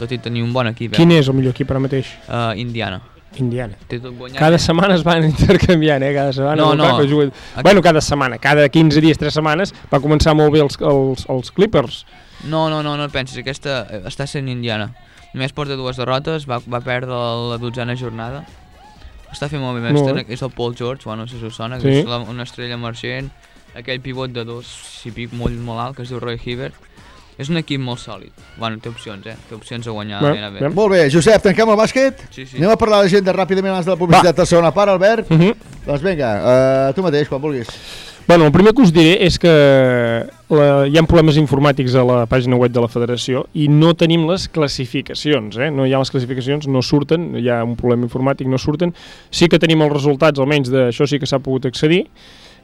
S13: tot i tenir un bon equip. Eh?
S16: Quin és el millor equip ara mateix?
S13: Uh, Indiana.
S16: Indiana.
S13: Té tot guanyat.
S16: Cada
S13: eh?
S16: setmana es van intercanviant, eh? Cada setmana.
S13: No, no.
S16: que juguen... Bueno, cada setmana, cada 15 dies, 3 setmanes, va començar molt bé els, els, els Clippers.
S13: No, no, no, no et pensis, aquesta eh, està sent Indiana. Només porta dues derrotes, va, va perdre la dotzena jornada. Està fent molt bé,
S16: Molt
S13: molt
S16: bé.
S13: és el Paul George, bueno, no sé si us sona,
S16: Sí.
S13: que és la, una estrella emergent, aquell pivot de dos i pic molt, molt alt, que es diu Roy Hibbert. És un equip molt sòlid. Bueno, té opcions, eh? Té opcions a guanyar
S2: Bé, bé. Molt bé, Josep, tanquem el bàsquet?
S13: Sí, sí.
S2: Anem a parlar d'agenda ràpidament abans de la publicitat de la segona part, Albert?
S16: Uh -huh.
S2: Doncs vinga, uh, tu mateix, quan vulguis.
S16: Bueno, el primer que us diré és que la, hi ha problemes informàtics a la pàgina web de la federació i no tenim les classificacions, eh? no hi ha les classificacions, no surten, hi ha un problema informàtic, no surten. Sí que tenim els resultats, almenys d'això sí que s'ha pogut accedir,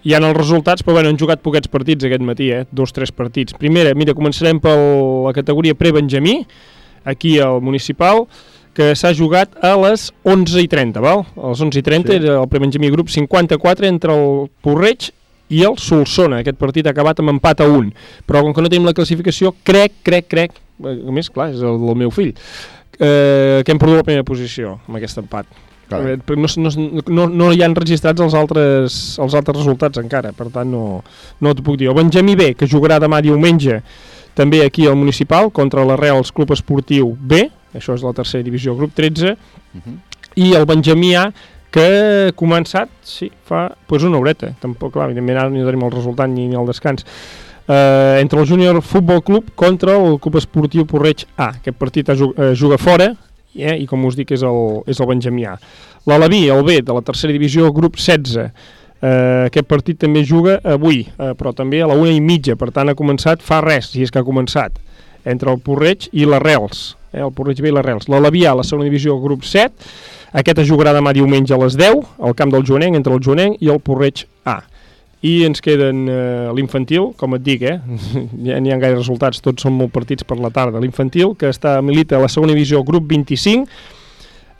S16: hi ha els resultats, però bueno, han jugat poquets partits aquest matí, eh? dos, tres partits. Primera, mira, començarem per la categoria pre-Benjamí, aquí al municipal, que s'ha jugat a les 11.30, val? A les 11.30
S2: Sí.
S16: sí. era el pre-Benjamí grup 54 entre el Porreig i el Solsona. Aquest partit ha acabat amb empat a 1. Però com que no tenim la classificació, crec, crec, crec, a més, clar, és el del meu fill, eh, que hem perdut la primera posició amb aquest empat. Però no, no, no, no hi han registrats els altres, els altres resultats encara, per tant no, no t'ho puc dir. El Benjamí B, que jugarà demà diumenge també aquí al Municipal contra la Reals Club Esportiu B, això és la tercera divisió, grup 13, i el Benjamí A, que ha començat, sí, fa pues, una horeta, tampoc, clar, evidentment ara no tenim el resultat ni, ni el descans, eh, entre el Júnior Futbol Club contra el Club Esportiu Porreig A. Aquest partit es eh, juga fora eh, i com us dic és el, és el Benjamí A. L'Alaví, el B, de la tercera divisió, grup 16, Eh, aquest partit també juga avui, eh, però també a la una i mitja, per tant ha començat fa res, si és que ha començat, entre el Porreig i la Rels, eh, el Porreig B i la Rels. L'Alavià, la segona divisió, grup 7, aquest es jugarà demà diumenge a les 10, al camp del Joanenc, entre el Joanenc i el Porreig A. I ens queden eh, l'infantil, com et dic, eh? ja n'hi ha gaire resultats, tots són molt partits per la tarda. L'infantil, que està milita a la segona divisió, grup 25,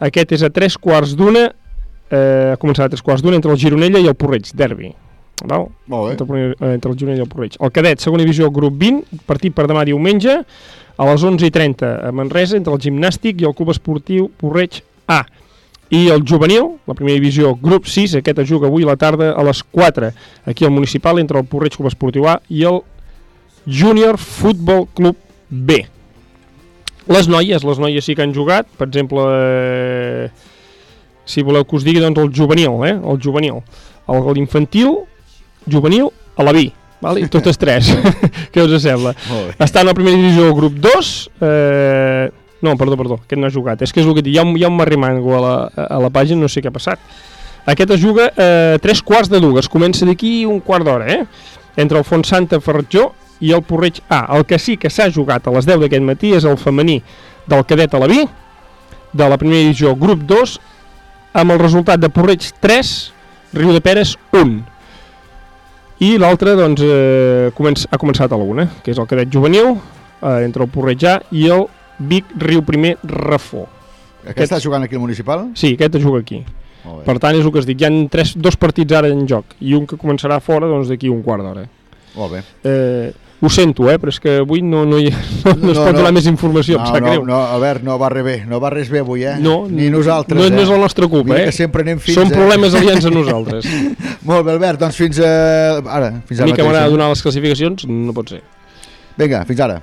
S16: aquest és a tres quarts d'una, eh, ha començat a tres quarts d'una entre el Gironella i el Porreig, derbi. Val?
S2: Molt bé.
S16: Entre, eh, entre el Gironella i el Porreig. El cadet, segona divisió, grup 20, partit per demà diumenge, a les 11.30 a Manresa, entre el gimnàstic i el club esportiu Porreig A. I el juvenil, la primera divisió, grup 6, aquest es juga avui a la tarda a les 4, aquí al municipal, entre el Porreig Club Esportiu A i el Júnior Futbol Club B. Les noies, les noies sí que han jugat, per exemple, eh, si voleu que us digui, doncs el juvenil, eh? el juvenil. L'infantil, juvenil, a la vi, val? i totes tres. Què us sembla? Està en la primera divisió grup 2, eh, no, perdó, perdó, aquest no ha jugat, és que és el que dic, hi ha un, un marrimango a la, a la pàgina, no sé què ha passat. Aquest es juga eh, tres quarts de dues, comença d'aquí un quart d'hora, eh? entre el Font Santa Ferratjó i el Porreig A. El que sí que s'ha jugat a les 10 d'aquest matí és el femení del cadet a la vi, de la primera divisió grup 2, amb el resultat de Porreig 3, Riu de Peres 1. I l'altre doncs, eh, començ, ha començat a la 1, que és el cadet juvenil, eh, entre el Porreig A i el Vic Riu Primer Rafó.
S2: Aquest està jugant aquí al municipal?
S16: Sí, aquest juga aquí. Per tant, és el que es dic, hi ha tres, dos partits ara en joc i un que començarà fora doncs, d'aquí un quart d'hora.
S2: Molt bé.
S16: Eh, ho sento, eh, però és que avui no, no, hi, no, no, es pot donar més informació,
S2: no,
S16: em sap
S2: no,
S16: greu.
S2: No, Albert, no va res bé, no va res bé avui, eh?
S16: No,
S2: Ni nosaltres,
S16: no,
S2: eh?
S16: no és la nostra culpa,
S2: Mira
S16: eh?
S2: que sempre anem fins,
S16: Són
S2: eh?
S16: problemes aliens a nosaltres.
S2: Molt bé, Albert, doncs fins a... Ara, fins
S16: a mi que m'agrada donar les classificacions, no pot ser.
S2: Vinga, fins ara.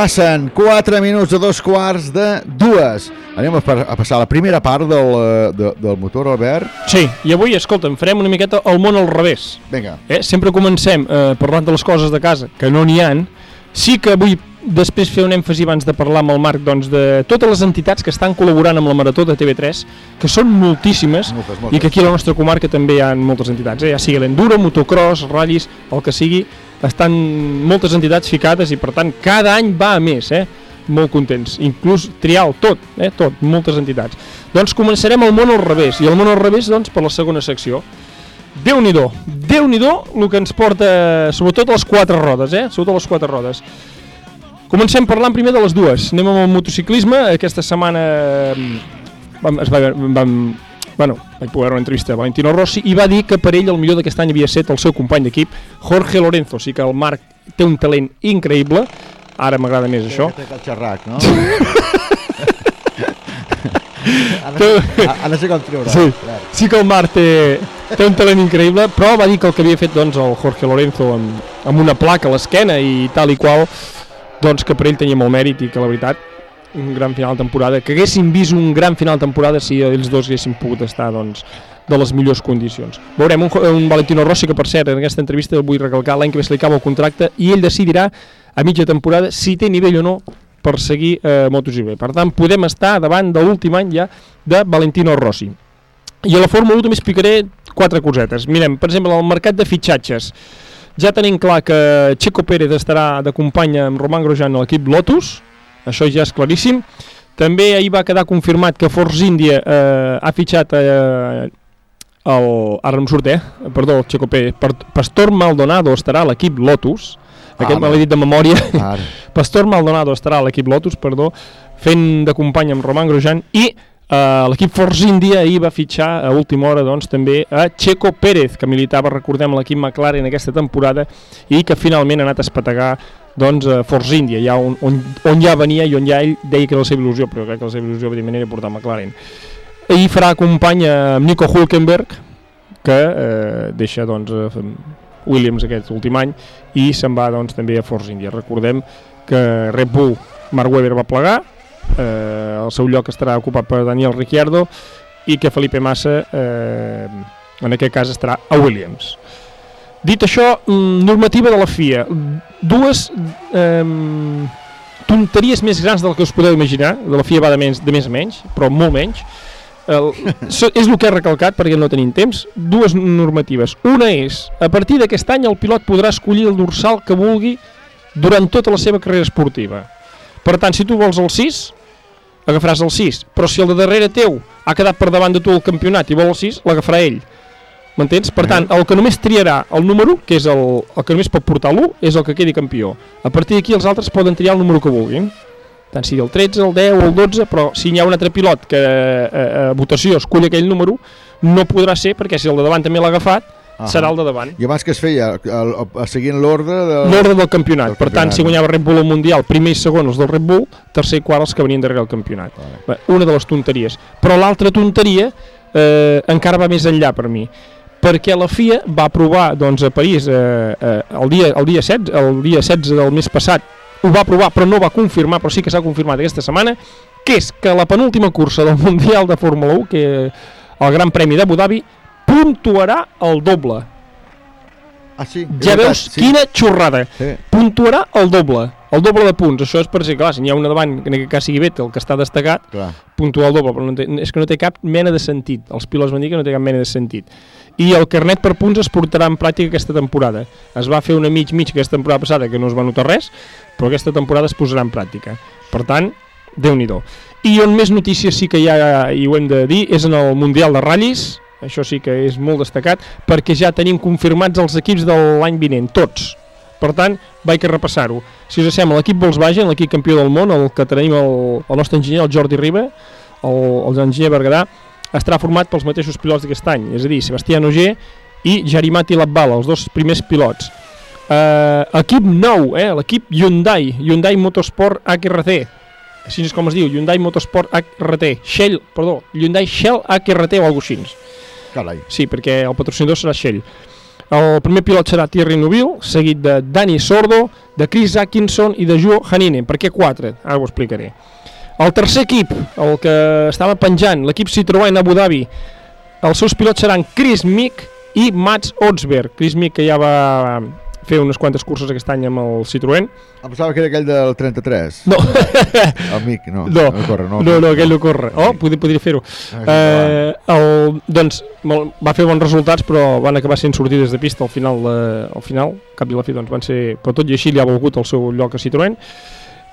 S2: Passen 4 minuts a dos quarts de dues. Anem a, a passar la primera part del, eh, de, del motor, Albert.
S16: Sí, i avui, escolta'm, farem una miqueta el món al revés.
S2: Vinga.
S16: Eh? Sempre comencem eh, parlant de les coses de casa, que no n'hi han. Sí que vull després fer un èmfasi abans de parlar amb el Marc doncs, de totes les entitats que estan col·laborant amb la Marató de TV3, que són moltíssimes,
S2: Moltes, moltes.
S16: i que aquí a la nostra comarca també hi ha moltes entitats, eh? ja sigui l'enduro, motocross, ratllis, el que sigui, estan moltes entitats ficades i per tant cada any va a més, eh? molt contents, inclús trial, tot, eh? tot, moltes entitats. Doncs començarem el món al revés, i el món al revés doncs, per la segona secció. Déu-n'hi-do, Déu-n'hi-do el que ens porta, sobretot les quatre rodes, eh? sobretot les quatre rodes. Comencem parlant primer de les dues. Anem amb el motociclisme. Aquesta setmana eh, vam, es va, vam, bueno, vaig poder una entrevista a Valentino Rossi i va dir que per ell el millor d'aquest any havia estat el seu company d'equip, Jorge Lorenzo. O sigui que el Marc té un talent increïble. Ara m'agrada més això.
S2: Que té el xerrac, no? ha de ser com treure.
S16: Sí, sí que el Marc té, té un talent increïble, però va dir que el que havia fet doncs, el Jorge Lorenzo amb, amb una placa a l'esquena i tal i qual, doncs que per ell tenia molt mèrit i que la veritat un gran final de temporada, que haguéssim vist un gran final de temporada si ells dos haguessin pogut estar doncs, de les millors condicions. Veurem un, un Valentino Rossi que per cert en aquesta entrevista el vull recalcar l'any que ve se li acaba el contracte i ell decidirà a mitja temporada si té nivell o no per seguir eh, MotoGP. Per tant, podem estar davant de l'últim any ja de Valentino Rossi. I a la Fórmula 1 també explicaré quatre cosetes. Mirem, per exemple, el mercat de fitxatges. Ja tenim clar que Checo Pérez estarà de company amb Roman Grosjean a l'equip Lotus, això ja és claríssim. També ahir va quedar confirmat que Force India eh, ha fitxat eh, el, ara em surt, eh? Perdó, Checo Pérez. Pastor Maldonado estarà a l'equip Lotus. Aquest
S2: Ah,
S16: me l'he dit de memòria.
S2: Ara.
S16: Pastor Maldonado estarà a l'equip Lotus, perdó, fent de company amb Roman Grosjean i eh, l'equip Force India ahir va fitxar a última hora doncs, també a Checo Pérez, que militava, recordem, l'equip McLaren aquesta temporada i que finalment ha anat a espetegar doncs, a Force India, ja on, on, on ja venia i on ja ell deia que era la seva il·lusió, però crec que la seva il·lusió evidentment era portar McLaren. Ahir farà company amb Nico Hulkenberg, que eh, deixa doncs, eh, Williams aquest últim any i se'n va doncs, també a Force India. Recordem que Red Bull, Mark Webber va plegar, eh, el seu lloc estarà ocupat per Daniel Ricciardo i que Felipe Massa eh, en aquest cas estarà a Williams. Dit això, mm, normativa de la FIA. Dues eh, tonteries més grans del que us podeu imaginar. De la FIA va de, menys, de més a menys, però molt menys. El, és el que he recalcat perquè no tenim temps. Dues normatives. Una és, a partir d'aquest any el pilot podrà escollir el dorsal que vulgui durant tota la seva carrera esportiva. Per tant, si tu vols el 6, agafaràs el 6. Però si el de darrere teu ha quedat per davant de tu el campionat i vol el 6, l'agafarà ell. M'entens? Per tant, el que només triarà el número, que és el, el que només pot portar l'1, és el que quedi campió. A partir d'aquí els altres poden triar el número que vulguin. Tant sigui el 13, el 10 o el 12, però si n'hi ha un altre pilot que eh, a votació escull aquell número, no podrà ser perquè si el de davant també l'ha agafat,
S2: Ahà.
S16: serà el de davant.
S2: I abans que es feia, el, el, seguint l'ordre de...
S16: L'ordre del campionat. Per tant, si guanyava Red Bull al Mundial, primer i segon els del Red Bull, tercer i quart els que venien darrere el campionat. Bé, Una de les tonteries. Però l'altra tonteria eh, encara va més enllà per mi perquè la FIA va aprovar doncs, a París eh, eh, el, dia, el, dia 16, el dia 16 del mes passat ho va aprovar però no va confirmar però sí que s'ha confirmat aquesta setmana que és que la penúltima cursa del Mundial de Fórmula 1 que el Gran Premi d'Abu Dhabi puntuarà el doble.
S2: Ah, sí,
S16: ja
S2: veritat,
S16: veus
S2: sí.
S16: quina xorrada.
S2: Sí.
S16: puntuarà el doble. El doble de punts, això és per si, clar, si n'hi ha un davant que en aquest cas sigui Vettel, que està destacat
S2: Clar.
S16: puntuar el doble, però no té, és que no té cap mena de sentit. Els pilots van dir que no té cap mena de sentit. I el carnet per punts es portarà en pràctica aquesta temporada. Es va fer una mig-mig aquesta temporada passada que no es va notar res però aquesta temporada es posarà en pràctica. Per tant, déu nhi i on més notícies sí que hi ha i ho hem de dir és en el Mundial de Ratllis això sí que és molt destacat perquè ja tenim confirmats els equips de l'any vinent, tots per tant, vaig a repassar-ho. Si us sembla, l'equip Volkswagen, l'equip campió del món, el que tenim el, el nostre enginyer, el Jordi Riba, el, el enginyer Berguedà, estarà format pels mateixos pilots d'aquest any, és a dir, Sebastià Ogier i Jarimati Labbala, els dos primers pilots. Uh, equip nou, eh, l'equip Hyundai, Hyundai Motorsport HRT, així és com es diu, Hyundai Motorsport HRT, Shell, perdó, Hyundai Shell HRT o alguna cosa així.
S2: Carai.
S16: Sí, perquè el patrocinador serà Shell. El primer pilot serà Thierry Neuville, seguit de Dani Sordo, de Chris Atkinson i de Joe Haninen. Per què quatre? Ara ho explicaré. El tercer equip, el que estava penjant, l'equip Citroën Abu Dhabi, els seus pilots seran Chris Mick i Mats Otsberg. Chris Mick que ja va fer unes quantes curses aquest any amb el Citroën.
S2: Em pensava que era aquell del 33.
S16: No.
S2: Amic, no.
S16: No,
S2: no corre, no.
S16: no, no, aquell no corre. Oh, podria, podria fer-ho.
S2: Ah,
S16: Eh, el, doncs va fer bons resultats, però van acabar sent sortides de pista al final, de, al final, al cap i la fi, doncs van ser, però tot i així li ha volgut el seu lloc a Citroën.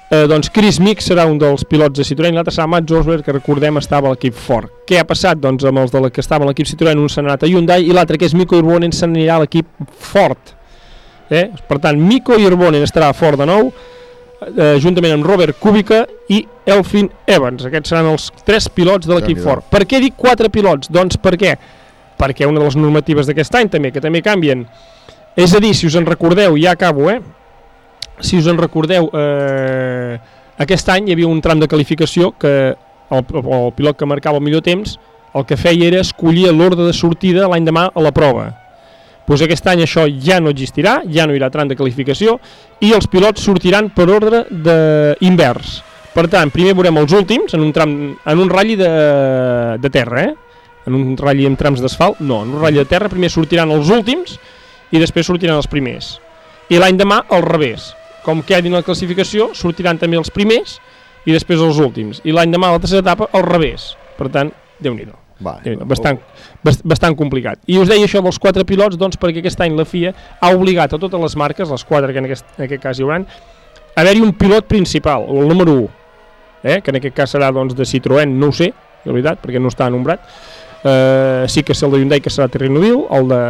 S16: Eh, doncs Chris Mick serà un dels pilots de Citroën, l'altre serà Matt Osberg, que recordem estava a l'equip Ford. Què ha passat? Doncs amb els de la que estava a l'equip Citroën, un s'ha anat a Hyundai i l'altre, que és Miko Irbonen, s'anirà a l'equip Ford. Eh? Per tant, Miko Irbonen estarà a Ford de nou, eh, juntament amb Robert Kubica i Elfin Evans. Aquests seran els tres pilots de l'equip. Ford. Per què dic quatre pilots? Doncs per què? Perquè una de les normatives d'aquest any també, que també canvien, és a dir, si us en recordeu, ja acabo, eh? Si us en recordeu, eh, aquest any hi havia un tram de qualificació que el, el pilot que marcava el millor temps el que feia era escollir l'ordre de sortida l'any demà a la prova. Doncs aquest any això ja no existirà, ja no hi haurà tram de qualificació i els pilots sortiran per ordre de invers. Per tant, primer veurem els últims en un tram en un ratll de, de terra, eh? En un ratll amb trams d'asfalt, no, en un ratll de terra primer sortiran els últims i després sortiran els primers. I l'any demà al revés. Com quedin a la classificació, sortiran també els primers i després els últims. I l'any demà a la tercera etapa al revés. Per tant, Déu-n'hi-do.
S2: Va,
S16: Déu-n'hi-do, bastant, bast- bastant complicat. I us deia això dels quatre pilots doncs, perquè aquest any la FIA ha obligat a totes les marques, les quatre que en aquest, en aquest cas hi hauran, a haver-hi un pilot principal, el número 1, eh? que en aquest cas serà doncs, de Citroën, no ho sé, de veritat, perquè no està nombrat. Eh, sí que és el de Hyundai, que serà Terry Neuville, el de,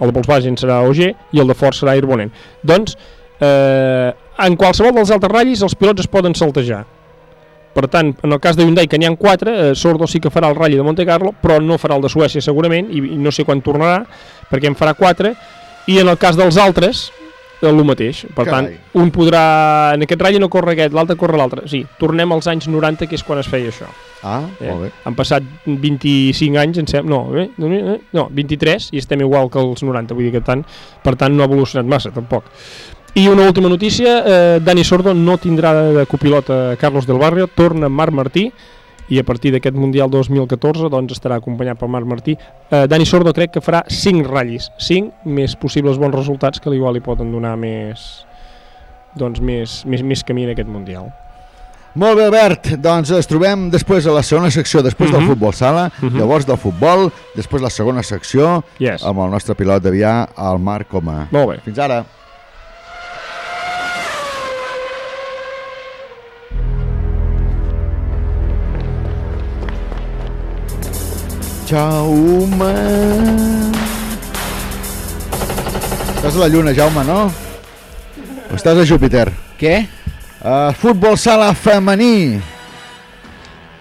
S16: el de Volkswagen serà OG i el de Ford serà Airbonen. Doncs, eh, en qualsevol dels altres ratllis els pilots es poden saltejar. Per tant, en el cas de Hyundai, que n'hi ha 4, eh, Sordo sí que farà el ratll de Monte Carlo, però no farà el de Suècia segurament, i, i no sé quan tornarà, perquè en farà 4, i en el cas dels altres, el mateix. Per
S2: Carai.
S16: tant, un podrà... En aquest ratll no corre aquest, l'altre corre l'altre. Sí, tornem als anys 90, que és quan es feia això.
S2: Ah, molt bé.
S16: Han passat 25 anys, em sembla, no, eh? no, 23, i estem igual que els 90, vull dir que tant, per tant no ha evolucionat massa, tampoc. I una última notícia, eh, Dani Sordo no tindrà de copilot a Carlos del Barrio, torna Marc Martí, i a partir d'aquest Mundial 2014 doncs estarà acompanyat per Marc Martí. Eh, Dani Sordo crec que farà 5 ratllis, 5 més possibles bons resultats que a l'igual li poden donar més, doncs més, més, més camí en aquest Mundial.
S2: Molt bé, Albert, doncs ens trobem després a la segona secció, després del
S16: Mhm.
S2: futbol sala,
S16: Mhm.
S2: llavors del futbol, després la segona secció,
S16: yes.
S2: amb el nostre pilot d'avià, el Marc Coma.
S16: Molt bé.
S2: Fins ara. Jaume... Estàs a la lluna, Jaume, no? O estàs a Júpiter?
S14: Què?
S2: Uh, futbol sala femení.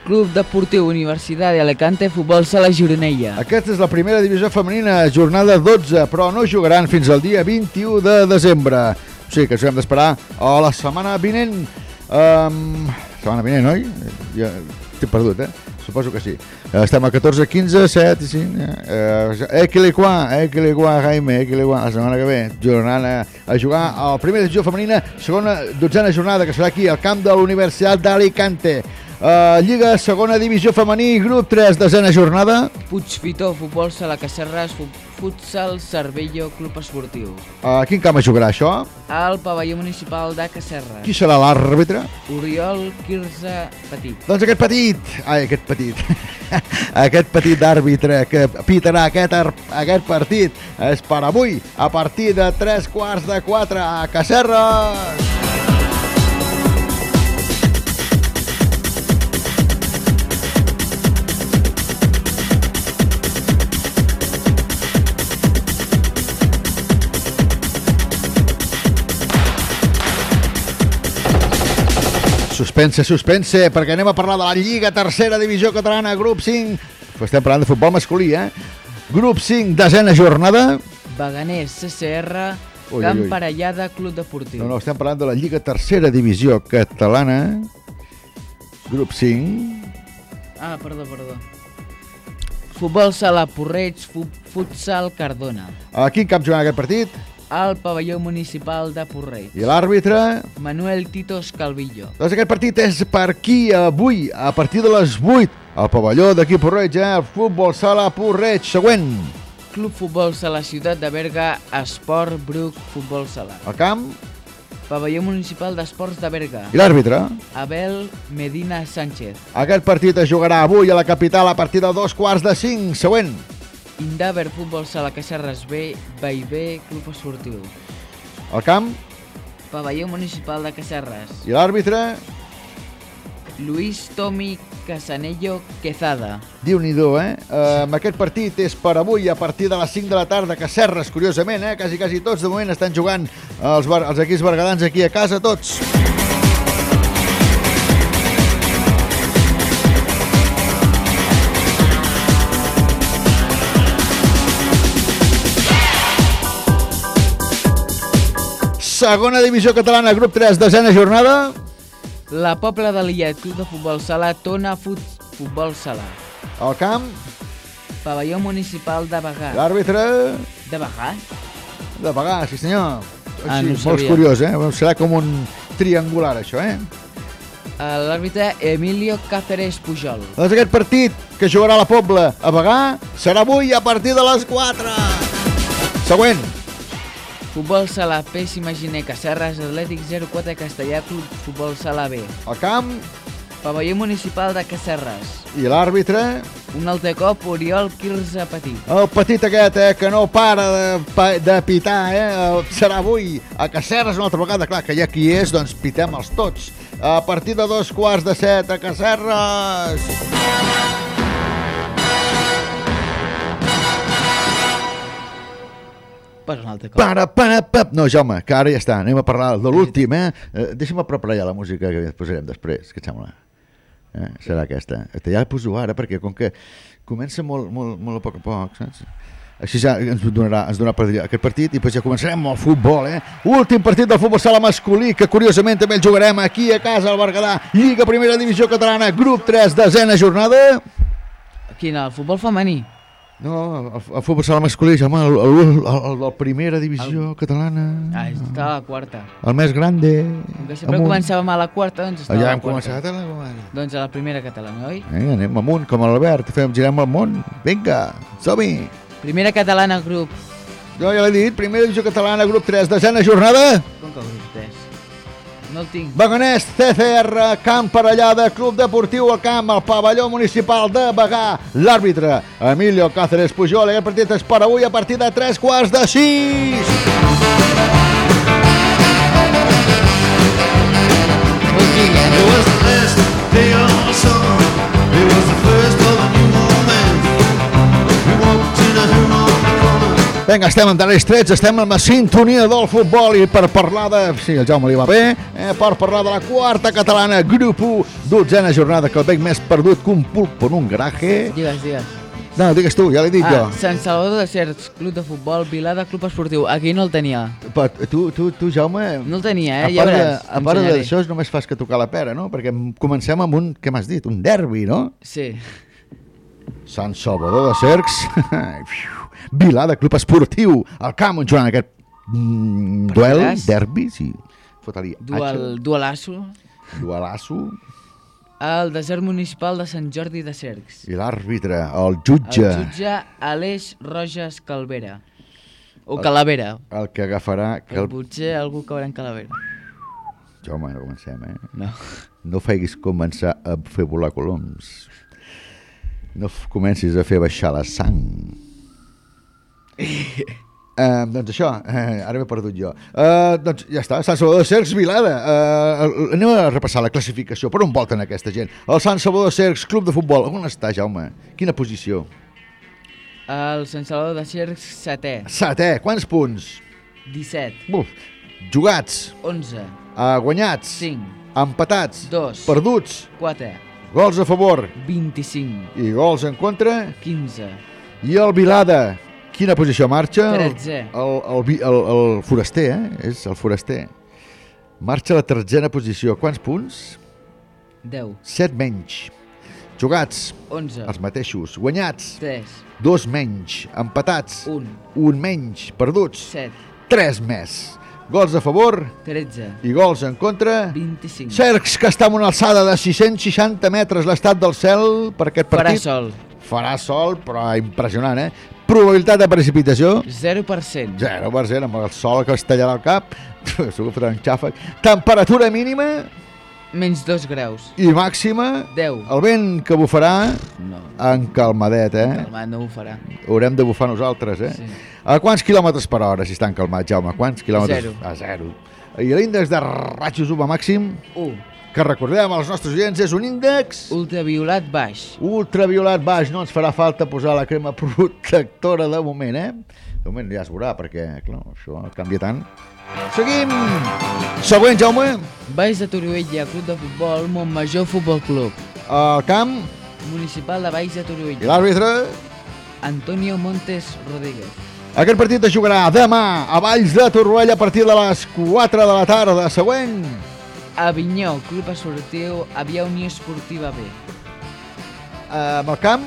S14: Club Deportiu Universitat de Alicante, futbol sala Gironella.
S2: Aquesta és la primera divisió femenina, jornada 12, però no jugaran fins al dia 21 de desembre. O sigui que ens hem d'esperar a la setmana vinent. Um, setmana vinent, oi? Ja estic perdut, eh? Suposo que sí. Eh, Estem a 14, 15, 7 i 5. Eh, Equilicua, Equilicua, Jaime, Equilicua, la setmana que ve. Jornada a jugar a la primera divisió femenina, segona, dotzena jornada, que serà aquí, al camp de la Universitat d'Alicante. Uh, Lliga, segona divisió femení, grup 3, desena jornada.
S14: Puigfitó, futbol sala Cacerres, fu- futsal Cervello, club esportiu.
S2: A quin camp es jugarà això?
S14: Al pavelló municipal de Cacerres.
S2: Qui serà l'àrbitre?
S14: Oriol Quirze Petit.
S2: Doncs aquest petit, ai, aquest petit, aquest petit àrbitre que pitarà aquest, aquest partit és per avui, a partir de 3 quarts de 4 a Cacerres. Suspense, suspense, perquè anem a parlar de la Lliga Tercera Divisió Catalana, grup 5. Estem parlant de futbol masculí, eh? Grup 5, desena jornada.
S14: Beganers, CCR,
S2: Ui,
S14: Camp
S2: ui.
S14: Parellada, club deportiu.
S2: No, no, estem parlant de la Lliga Tercera Divisió Catalana. Grup 5.
S14: Ah, perdó, perdó. Futbol sala Porreig, fu futsal Cardona.
S2: A quin camp jugarà aquest partit?
S14: Al pavelló municipal de Porreig.
S2: I l'àrbitre?
S14: Manuel Titos Calvillo.
S2: Doncs aquest partit és per aquí avui, a partir de les 8, al pavelló d'aquí Porreig, eh? Futbol Sala Porreig. Següent.
S14: Club Futbol Sala Ciutat de Berga, Esport Bruc Futbol Sala.
S2: El camp
S14: Pavelló Municipal d'Esports de Berga.
S2: i l'àrbitre.
S14: Abel Medina Sánchez.
S2: Aquest partit es jugarà avui a la capital a partir de dos quarts de cinc. Següent.
S14: Indaver Futbol Sala Cacerres B, B, Club Esportiu.
S2: El camp
S14: Pavelló Municipal de Cacerres.
S2: i l'àrbitre.
S14: Luis Tomi Casanello Quezada.
S2: Déu-n'hi-do, eh? eh? Aquest partit és per avui a partir de les 5 de la tarda que Serres, curiosament, eh? Quasi, quasi tots de moment estan jugant els, els equips bergadans aquí a casa, tots. Segona divisió catalana, grup 3, desena jornada.
S14: La Pobla de Lillet, Club de Futbol Sala, Tona Fut Futbol Sala.
S2: El camp,
S14: Pavelló Municipal de Bagà.
S2: l'àrbitre...
S14: De Bagà?
S2: De pagar, sí senyor.
S14: Ah,
S2: sí,
S14: no
S2: molt
S14: sabia.
S2: curiós, eh? Serà com un triangular, això, eh?
S14: L'àrbitre Emilio Cáceres Pujol.
S2: Doncs aquest partit que jugarà la Pobla a Bagà serà avui a partir de les 4. Següent.
S14: Futbol Sala P, s'imaginer Cacerres, Atlètic 04 Castellà, Club Futbol Sala B.
S2: El camp
S14: Pavelló Municipal de Cacerres.
S2: i l'àrbitre,
S14: Un altre cop, Oriol Quirze Petit.
S2: el petit aquest, eh, que no para de, de pitar, eh? eh, Serà avui a Cacerres una altra vegada. Clar, que ja qui és, doncs pitem els tots. A partir de dos quarts de set a Cacerres.
S14: Per un altre cop.
S2: Para, para, pap. No, Jaume, que ara ja està. Anem a parlar de l'últim, eh? eh Deixa'm preparar ja la música que posarem després, què et sembla? Eh? Serà aquesta. Ja la poso ara, perquè com que comença molt, molt, molt a poc a poc, saps? Així ja ens donarà, ens donarà per aquest partit i després ja començarem amb el futbol, eh? Últim partit del futbol sala masculí, que curiosament també el jugarem aquí a casa al Berguedà. Lliga Primera Divisió Catalana, grup 3, desena jornada.
S14: Quin, el futbol femení?
S2: No, el, el futbol sala masculí, home, el, el, el, el la primera divisió catalana.
S14: Ah, està a la quarta.
S2: El més grande.
S14: Que sempre
S2: amunt.
S14: començàvem a la quarta, doncs està
S2: ja
S14: a la
S2: hem
S14: quarta.
S2: començat a la
S14: Doncs a la primera catalana, oi?
S2: Eh, anem amunt, com l'Albert, fem, girem el món. Vinga, som-hi.
S14: Primera catalana, grup.
S2: Jo ja l'he dit, primera divisió catalana, grup 3, desena jornada.
S14: Com que grup 3? No el tinc.
S2: Vagonès, CCR, Camp Parellada, Club Deportiu al Camp, al pavelló municipal de Bagà. L'àrbitre, Emilio Cáceres Pujol. Aquest partit es per avui a partir de 3 quarts de 6. Vinga, estem en darrers trets, estem en la sintonia del futbol i per parlar de... Sí, el Jaume li va bé, eh, per parlar de la quarta catalana, grup 1, dotzena jornada, que el veig més perdut que un pulp en un garaje.
S14: Digues, digues.
S2: No, digues tu, ja l'he dit
S14: Ah,
S2: jo.
S14: Sant Salvador de Cercs, Club de Futbol, Vilada, Club Esportiu. Aquí no el tenia.
S2: Però tu, tu, tu, Jaume...
S14: No el tenia, eh?
S2: A
S14: Ja
S2: part, de,
S14: veuràs.
S2: a part d'això, només fas que tocar la pera, no? Perquè comencem amb un, què m'has dit? Un derbi, no?
S14: Sí.
S2: Sant Salvador de Cercs, Vilada, Club Esportiu, el camp on jugant aquest mm, duel, derbi, sí. Fot-li
S14: Duel, duelasso.
S2: Duelasso.
S14: El desert municipal de Sant Jordi de Cercs.
S2: I l'àrbitre, el jutge,
S14: El jutge Aleix Roges Calvera. O Calavera.
S2: el que agafarà... Que el...
S14: potser algú caurà en Calavera.
S2: Jaume, no comencem, eh?
S14: No.
S2: No feguis començar a fer volar coloms. No comencis a fer baixar la sang. Uh, doncs això, uh, ara m'he perdut jo. Uh, doncs ja està, Sant Salvador de Cercs, Vilada. Uh, anem a repassar la classificació. Per on volten aquesta gent? El Sant Salvador de Cercs, club de futbol. On està, Jaume? Quina posició?
S14: El Sant Salvador de Cercs, setè.
S2: Setè. Quants punts?
S14: 17.
S2: Buf. Jugats.
S14: 11.
S2: Uh, guanyats.
S14: 5.
S2: Empatats.
S14: 2.
S2: Perduts.
S14: 4.
S2: Gols a favor.
S14: 25.
S2: I gols en contra.
S14: 15.
S2: I el Vilada, quina posició marxa? El,
S14: Tretzè.
S2: el, el, vi- el, el foraster, eh? És el foraster. Marxa a la tretzena posició. Quants punts?
S14: 10.
S2: 7 menys. Jugats,
S14: 11.
S2: els mateixos. Guanyats,
S14: 3.
S2: dos menys. Empatats,
S14: 1.
S2: un menys. Perduts,
S14: 7.
S2: 3 més. Gols a favor
S14: 13.
S2: i gols en contra.
S14: 25.
S2: Cercs, que està en una alçada de 660 metres l'estat del cel per aquest
S14: Farà
S2: partit.
S14: sol.
S2: Farà sol, però impressionant, eh? Probabilitat de precipitació?
S14: 0%.
S2: 0%, amb el sol que es tallarà al cap. Segur que farà un xàfec. Temperatura mínima
S14: Menys 2 graus.
S2: i màxima.
S14: 10.
S2: El vent que bufarà
S14: No.
S2: en calmadet, eh?
S14: Calmat, no ho farà.
S2: Haurem de bufar nosaltres, eh?
S14: Sí.
S2: A quants quilòmetres per hora, si estan calmats, Jaume? Quants quilòmetres?
S14: Zero.
S2: A zero. I l'índex de ratxos UVA màxim,
S14: 1.
S2: Que recordem als nostres oients, és un índex
S14: Ultraviolat baix.
S2: ultraviolat baix. No ens farà falta posar la crema protectora de moment, eh? De moment ja es veurà, perquè, clar, això canvia tant. Seguim! Següent, Jaume.
S14: Baix de Toruella, Club de Futbol, Montmajor Futbol Club.
S2: El camp
S14: Municipal de Baix de
S2: i
S14: Toruella.
S2: l'àrbitre.
S14: Antonio Montes Rodríguez.
S2: Aquest partit es jugarà demà a Valls de Torroella a partir de les 4 de la tarda. Següent.
S14: Avinyó, Club Esportiu, Avià Unió Esportiva B.
S2: Eh, amb el camp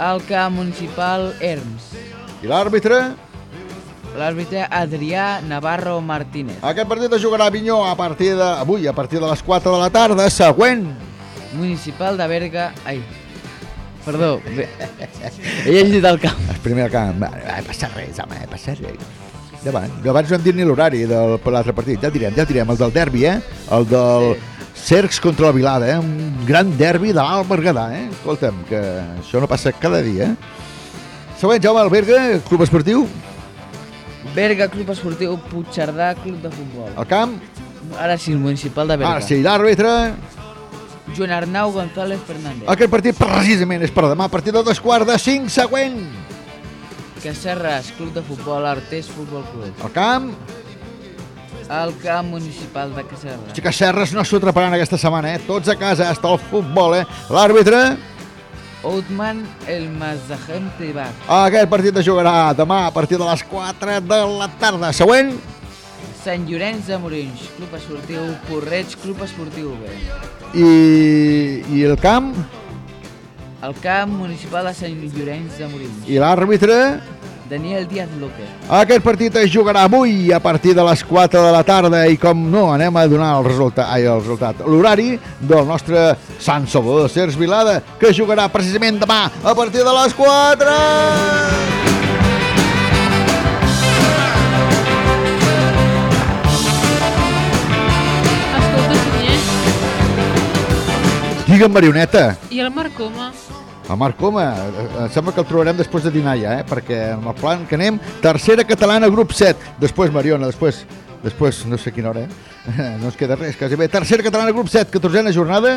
S14: El camp municipal Erms.
S2: i l'àrbitre.
S14: L'àrbitre Adrià Navarro Martínez.
S2: Aquest partit es jugarà a Avinyó a partir de, avui, a partir de les 4 de la tarda. Següent.
S14: Municipal de Berga... Ai, perdó. He llegit el camp.
S2: El primer camp. Va, va, passa res, home, passa res. Davant. Abans no hem dit ni l'horari del l'altre partit. Ja el direm, ja el direm. El del derbi, eh? El del Cercs contra la Vilada, eh? Un gran derbi de l'Alt Berguedà, eh? Escolta'm, que això no passa cada dia, eh? Següent, Jaume Alberga, Club Esportiu.
S14: Berga, Club Esportiu, Puigcerdà, Club de Futbol.
S2: El camp.
S14: Ara sí, el municipal de Berga.
S2: Ara sí, l'àrbitre.
S14: Joan Arnau González Fernández.
S2: Aquest partit precisament és per demà, a partir de dos quarts de cinc, següent.
S14: Cacerres, Club de Futbol, Artés Futbol Club.
S2: El camp.
S14: El camp municipal de Cacerres.
S2: Xica Serres no s'ho atraparan aquesta setmana, eh? Tots a casa, hasta el futbol, eh? L'àrbitre.
S14: Outman El Mazahem Tibar.
S2: Aquest partit es jugarà demà a partir de les 4 de la tarda. Següent.
S14: Sant Llorenç de Morins, Club Esportiu Porreig, Club Esportiu B.
S2: I, i el camp.
S14: El camp municipal de Sant Llorenç de Morins.
S2: I l'àrbitre?
S14: Daniel Díaz López.
S2: Aquest partit es jugarà avui a partir de les 4 de la tarda i com no, anem a donar el resultat, ai, el resultat, l'horari del nostre Sant Salvador de Cers Vilada, que jugarà precisament demà a partir de les 4! Digue'm, Marioneta,
S12: i el Marc Coma?
S2: el Marc Coma, eh, em sembla que el trobarem després de dinar ja, eh? perquè amb el plan que anem, tercera catalana, grup 7, després Mariona, després, després no sé quina hora, eh? no ens queda res, quasi bé. Tercera catalana, grup 7, 14a jornada,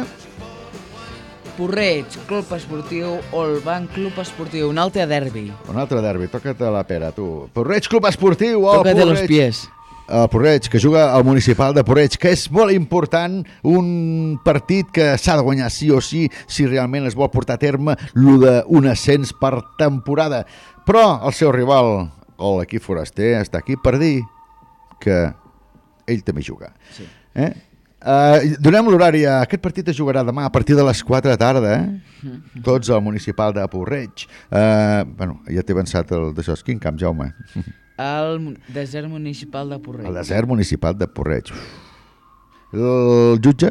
S14: Porreig, Club Esportiu, Olban, Club Esportiu, un altre derbi.
S2: Un altre derbi, toca't la pera, tu. Porreig Club Esportiu, oh,
S14: los
S2: Porreig.
S14: pies.
S2: El Porreig, que juga al municipal de Porreig, que és molt important, un partit que s'ha de guanyar sí o sí, si realment es vol portar a terme lo d'un ascens per temporada. Però el seu rival, o l'equip foraster, està aquí per dir que ell també juga.
S14: Sí.
S2: Eh? Uh, donem l'horari. Aquest partit es jugarà demà a partir de les 4 de tarda, eh? Tots al municipal de Porreig. Uh, bueno, ja t'he avançat el d'això. Quin camp, Jaume?
S14: Al desert municipal de Porreig.
S2: El desert municipal de Porreig. El jutge?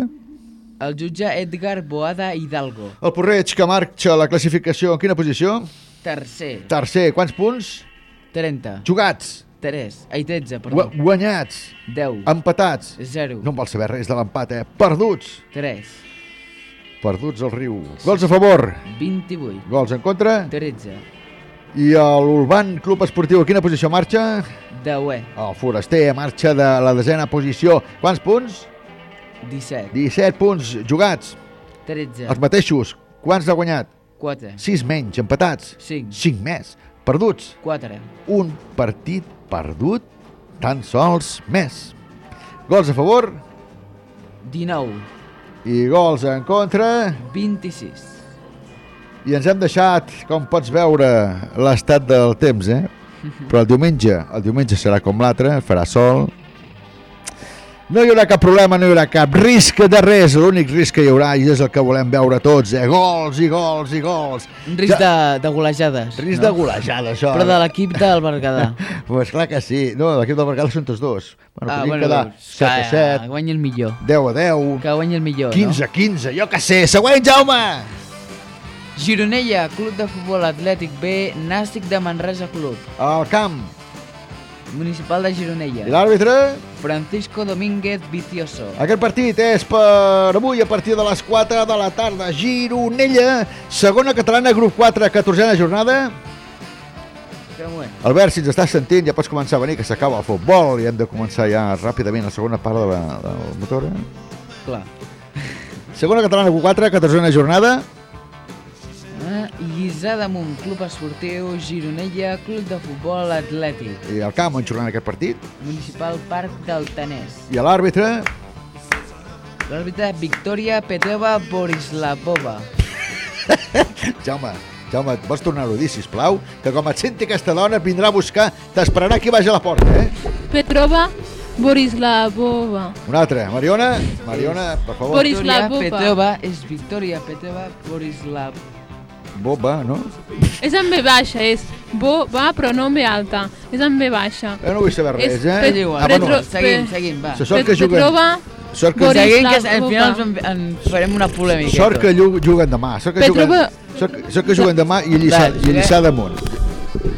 S14: El jutge Edgar Boada Hidalgo.
S2: El Porreig, que marxa la classificació en quina posició?
S14: Tercer.
S2: Tercer. Quants punts?
S14: 30.
S2: Jugats?
S14: 3. Ai, 13,
S2: Gu
S14: perdó.
S2: guanyats?
S14: 10.
S2: Empatats?
S14: 0.
S2: No em vol saber res de l'empat, eh? Perduts?
S14: 3.
S2: Perduts al riu. Gols a favor?
S14: 28.
S2: Gols en contra?
S14: 13.
S2: I l'Urban Club Esportiu a quina posició marxa?
S14: 10.
S2: El Foraster marxa de la desena posició. Quants punts?
S14: 17.
S2: 17 punts jugats.
S14: 13.
S2: Els mateixos. Quants ha guanyat?
S14: 4.
S2: 6 menys, empatats.
S14: 5.
S2: 5 més. Perduts.
S14: 4.
S2: Un partit perdut, tan sols més. Gols a favor
S14: 19.
S2: i gols en contra.
S14: 26.
S2: I ens hem deixat, com pots veure, l'estat del temps, eh? Però el diumenge, el diumenge serà com l'altre, farà sol. No hi haurà cap problema, no hi haurà cap risc de res. L'únic risc que hi haurà i és el que volem veure tots, eh? Gols i gols i gols.
S14: Un risc de, de golejades.
S2: Risc de golejada, això.
S14: Però de l'equip del Berguedà.
S2: Pues clar que sí. No, l'equip del Berguedà són tots dos. Bueno,
S14: Ah, bueno,
S2: quedar
S14: doncs,
S2: 7 a
S14: que
S2: 7,
S14: guanyi el millor.
S2: 10 a 10,
S14: Que guanyi el millor,
S2: 15 a 15, jo que sé. Següent, Jaume!
S14: Gironella, Club de Futbol Atlètic B, Nàstic de Manresa Club.
S2: Al camp.
S14: Municipal de Gironella.
S2: I l'àrbitre?
S14: Francisco Domínguez Vicioso.
S2: Aquest partit és per avui a partir de les 4 de la tarda. Gironella, segona catalana, grup 4, 14a jornada. Albert, si ens estàs sentint, ja pots començar a venir, que s'acaba el futbol i hem de començar ja ràpidament la segona part de la, del motor. Eh?
S14: Clar.
S2: Segona catalana, grup 4, 14a jornada.
S14: Ah, Lliçà d'Amunt, Club Esportiu, Gironella, Club de Futbol Atlètic.
S2: I al camp on jugaran aquest partit.
S14: Municipal Parc del Tanès.
S2: I a l'àrbitre,
S14: L'àrbitre Victoria Petrova Borislavova.
S2: Jaume, Jaume, et vols tornar-ho a dir, sisplau? Que com et senti aquesta dona et vindrà a buscar, t'esperarà aquí baix a la porta, eh?
S12: Petrova Borislavova.
S2: Una altra, Mariona, Mariona, per favor.
S12: Borislavova.
S14: Petrova és Victoria Petrova Borislav.
S2: Boba, no?
S12: És amb B baixa, és bo, va, però no amb B alta. És amb B baixa.
S2: Jo no vull saber res,
S12: És
S2: eh?
S12: Pet-
S14: És igual.
S2: Ah, bueno.
S14: Seguim, seguim, va.
S2: Se sort que juguen...
S12: Petrova
S2: Sort que,
S12: Boris-
S14: Seguim, que al final ens, en farem una polèmica.
S2: sort que juguen demà. Sort que juguen,
S12: Petrova-
S2: sort, sort que juguen demà i Lliçà,
S14: Va,
S2: i Lliçà damunt.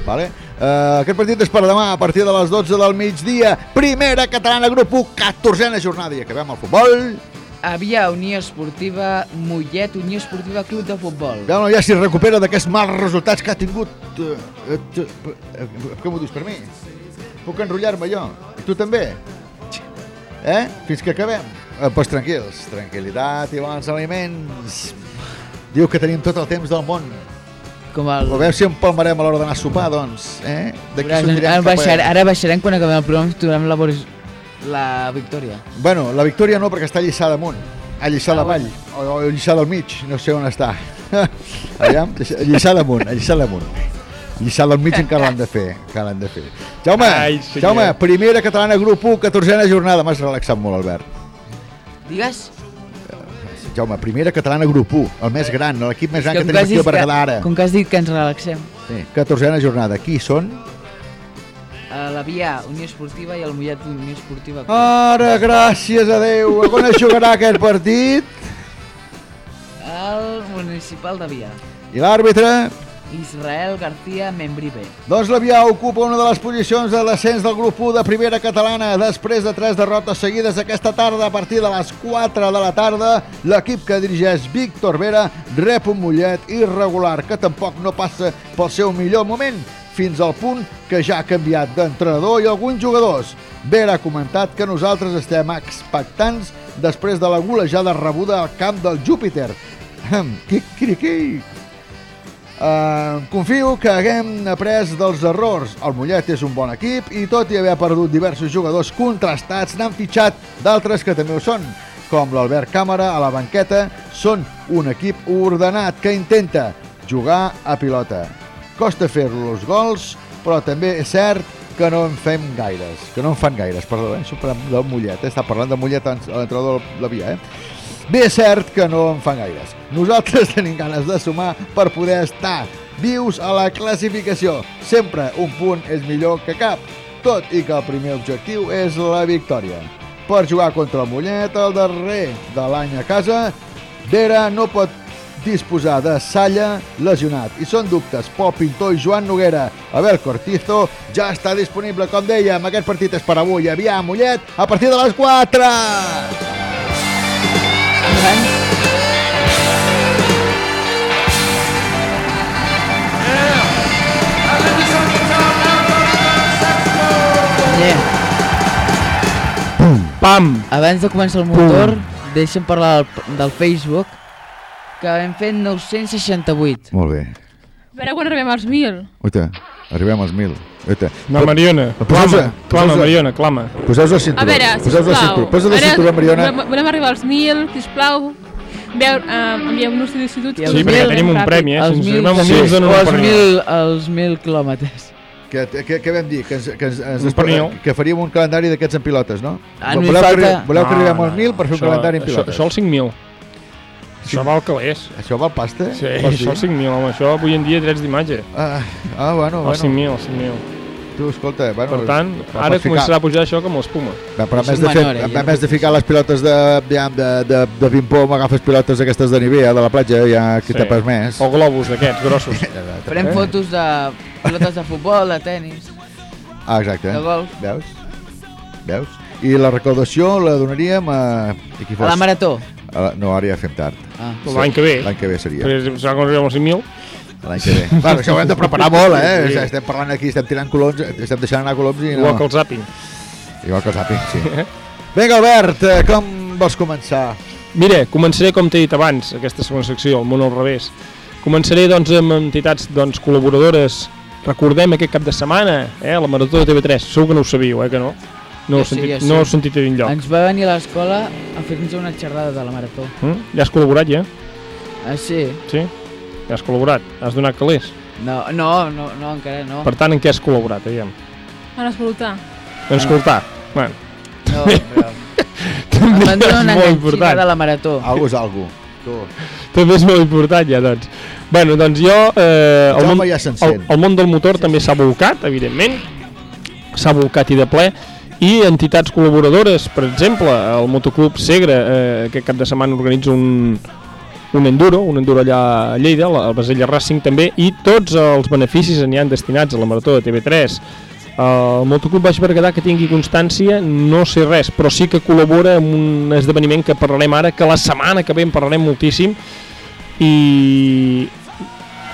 S2: Vale? Uh, aquest partit és per demà a partir de les 12 del migdia. Primera catalana, grup 1, 14a jornada. I acabem el futbol.
S14: Havia Unió Esportiva Mollet, Unió Esportiva Club de Futbol.
S2: Ja si es recupera d'aquests mals resultats que ha tingut. Uh, uh, uh, uh, què m'ho dius per mi? Puc enrotllar-me jo? I tu també? Eh? Fins que acabem? Eh, pues tranquils, tranquil·litat i bons aliments. Diu que tenim tot el temps del món.
S14: Com el...
S2: O veure si empalmarem a l'hora d'anar a sopar, doncs. Eh? D'aquí
S14: Ara,
S2: sortirem
S14: ara,
S2: cap a-
S14: baixar, ara baixarem quan acabem el programa i tornem la, Boris... la victòria.
S2: Bueno, la victòria no, perquè està a Lliçà damunt. A Lliçà
S14: Ah,
S2: davall. O, o a Lliçà del mig, no sé on està. Allà, a Lliçà damunt, a Lliçà damunt. Lliçà del mig encara l'han de fer, encara l'han de fer. Jaume,
S16: Ai, senyor.
S2: Jaume, primera catalana, grup 1, 14a jornada. M'has relaxat molt, Albert.
S14: Digues?
S2: Jaume, primera catalana grup 1, el més gran, l'equip més gran que,
S14: com
S2: tenim aquí a Berguedà ara.
S14: Com que has dit que ens relaxem.
S2: Sí, 14a jornada. Qui són?
S14: A la Via, Unió Esportiva i el Mollet Unió Esportiva.
S2: Ara, gràcies a Déu. A on es jugarà aquest partit?
S14: El Municipal de Via.
S2: I l'àrbitre?
S14: Israel García Membribe.
S2: Doncs l'Avià ocupa una de les posicions de l'ascens del grup 1 de primera catalana. Després de tres derrotes seguides aquesta tarda, a partir de les 4 de la tarda, l'equip que dirigeix Víctor Vera rep un mullet irregular que tampoc no passa pel seu millor moment fins al punt que ja ha canviat d'entrenador i alguns jugadors. Vera ha comentat que nosaltres estem expectants després de la golejada rebuda al camp del Júpiter. Quic-quic-quic. Uh, confio que haguem après dels errors. El Mollet és un bon equip i tot i haver perdut diversos jugadors contrastats n'han fitxat d'altres que també ho són, com l'Albert Càmera a la banqueta, són un equip ordenat que intenta jugar a pilota. Costa fer-los gols, però també és cert que no en fem gaires, que no en fan gaires, perdó, eh? Parlant del Mollet, eh? està parlant del Mollet a l'entrenador de la via, eh? Bé és cert que no en fan gaires. Nosaltres tenim ganes de sumar per poder estar vius a la classificació. Sempre un punt és millor que cap, tot i que el primer objectiu és la victòria. Per jugar contra el Mollet, el darrer de l'any a casa, Vera no pot disposar de Salla lesionat. I són dubtes. Pol Pintor i Joan Noguera. Abel Cortizo ja està disponible, com dèiem. Aquest partit és per avui. Aviam, Mollet, a partir de les 4!
S14: Yeah.
S16: Pam!
S14: Abans de començar el motor, deixa'm parlar del, del Facebook, que hem fet 968.
S2: Molt bé.
S12: A veure quan arribem als 1.000.
S2: Oita, arribem als 1.000. Oita.
S16: No, Mariona, clama, clama, Mariona, clama.
S2: Poseu-vos el cinturó.
S12: A veure,
S2: Poseu-vos el
S12: sisplau.
S2: cinturó. Posa't el cinturó, Mariona.
S12: Volem, arribar als 1.000, sisplau. Veu, uh, envieu-nos d'institut.
S14: I els mil- Els mil,
S2: Sí,
S14: o
S2: donen un
S14: els
S2: premi.
S14: mil, els mil quilòmetres.
S2: Que, que, què vam dir? Que, ens, que, ens, ens
S16: Un
S2: que faríem un calendari d'aquests en pilotes, no?
S14: Ah,
S2: voleu que,
S14: falta-
S2: voleu que arribem
S16: no,
S2: als 1.000 per fer un
S16: això-
S2: calendari en
S16: això-
S2: pilotes?
S16: Això els 5.000. Això val calés.
S2: Això val pasta?
S16: Sí,
S2: Vols
S16: això els
S2: dir?
S16: 5.000, home. Això avui en dia drets d'imatge.
S2: Ah, ah bueno,
S16: Els
S2: bueno.
S16: 5.000, els 5.000.
S2: Tu, escolta, bueno...
S16: Per tant, ara començarà a pujar això com l'espuma.
S2: Va, però a més, de fer, a més de ficar les pilotes de, de, de, de, de ping-pong, agafes pilotes aquestes de Nivea, de la platja, ja que
S16: Sí.
S2: pas més.
S16: O globus d'aquests, grossos.
S14: Farem fotos de pilotes de futbol, de tennis.
S2: Ah, exacte.
S14: De golf.
S2: Veus? Veus? I la recaudació la donaríem a... a qui fos?
S14: A la Marató.
S2: No, ara ja fem tard.
S14: Ah.
S16: L'any que ve.
S2: L'any que ve seria.
S16: Però serà quan arribem als 5.000.
S2: L'any que ve. bueno, això ho hem de preparar molt, eh? Sí. Estem parlant aquí, estem tirant coloms, estem deixant anar coloms i no...
S16: Igual que el zapping.
S2: Igual que el zapping, sí. Vinga, Albert, eh, com vols començar?
S16: Mira, començaré com t'he dit abans, aquesta segona secció, el món al revés. Començaré doncs, amb entitats doncs, col·laboradores. Recordem aquest cap de setmana, eh, la Marató de TV3. Segur que no ho sabíeu, eh, que no? No
S14: Jo sí,
S16: sentit,
S14: jo sí.
S16: no ho sentit a lloc.
S14: Ens va venir a l'escola a fer-nos una xerrada de la Marató.
S16: Mm? Ja has col·laborat, ja?
S14: Ah, sí?
S16: Sí? Ja has col·laborat? Has donat calés?
S14: No, no, no, no encara no.
S16: Per tant, en què has col·laborat, aviam?
S12: A l'escoltar.
S16: En escoltar. Bueno.
S14: No, però...
S16: També
S14: Em van donar
S16: és
S14: una
S16: molt important.
S14: de la Marató.
S2: Algo és algo. Tu.
S16: També és molt important, ja, doncs. Bueno, doncs jo... Eh, el, món,
S2: ja
S16: el, el món del motor també s'ha volcat, evidentment. S'ha volcat i de ple. I entitats col·laboradores, per exemple, el Motoclub Segre, eh, aquest cap de setmana organitza un, un enduro, un enduro allà a Lleida, el Basella Racing també, i tots els beneficis aniran destinats a la Marató de TV3. El Motoclub Baix Berguedà que tingui constància no sé res, però sí que col·labora en un esdeveniment que parlarem ara, que la setmana que ve en parlarem moltíssim, i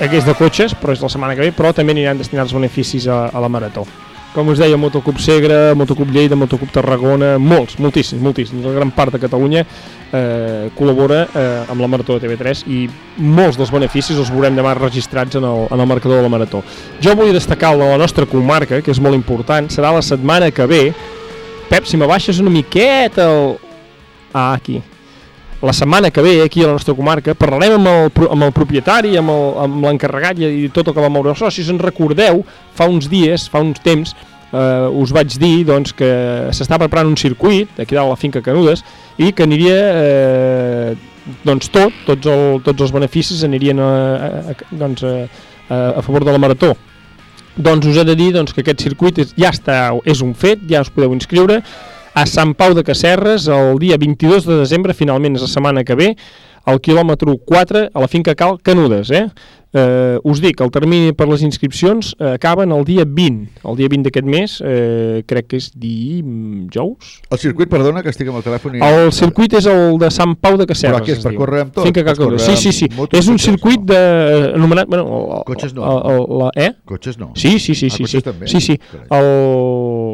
S16: aquest de cotxes, però és la setmana que ve, però també aniran destinats els beneficis a, a la Marató. Com us deia, Motoclub Segre, Motoclub Lleida, Motoclub Tarragona, molts, moltíssims, moltíssims, la gran part de Catalunya eh, col·labora eh, amb la Marató de TV3 i molts dels beneficis els veurem demà registrats en el, en el marcador de la Marató. Jo vull destacar la nostra comarca, que és molt important, serà la setmana que ve. Pep, si m'abaixes una miqueta el... Ah, aquí la setmana que ve aquí a la nostra comarca parlarem amb el, amb el propietari, amb el- l'encarregat i tot el que va moure els socis. En recordeu, fa uns dies, fa uns temps, eh, us vaig dir doncs, que s'està preparant un circuit aquí dalt a la finca Canudes i que aniria eh, doncs tot, tots, el, tots els beneficis anirien a, a, a, doncs a, a favor de la marató. Doncs us he de dir doncs, que aquest circuit és, ja està, és un fet, ja us podeu inscriure a Sant Pau de Casserres el dia 22 de desembre, finalment és la setmana que ve, al quilòmetre 4 a la finca Cal Canudes, eh? Eh, us dic, el termini per les inscripcions eh, acaben el dia 20, el dia 20 d'aquest mes, eh, crec que és dijous.
S2: El circuit, perdona, que estic amb el telèfon i...
S16: El circuit és el de Sant Pau de Casserres.
S2: Però aquí és per córrer amb tot?
S16: Finca
S2: córrer
S16: Sí, sí, sí.
S2: motos,
S16: és un circuit de, anomenat... Bueno, el,
S2: Cotxes no.
S16: El, el, la, eh?
S2: Cotxes no.
S16: Sí, sí, sí.
S2: Ah,
S16: sí,
S2: cotxes
S16: sí.
S2: també?
S16: sí, sí. El,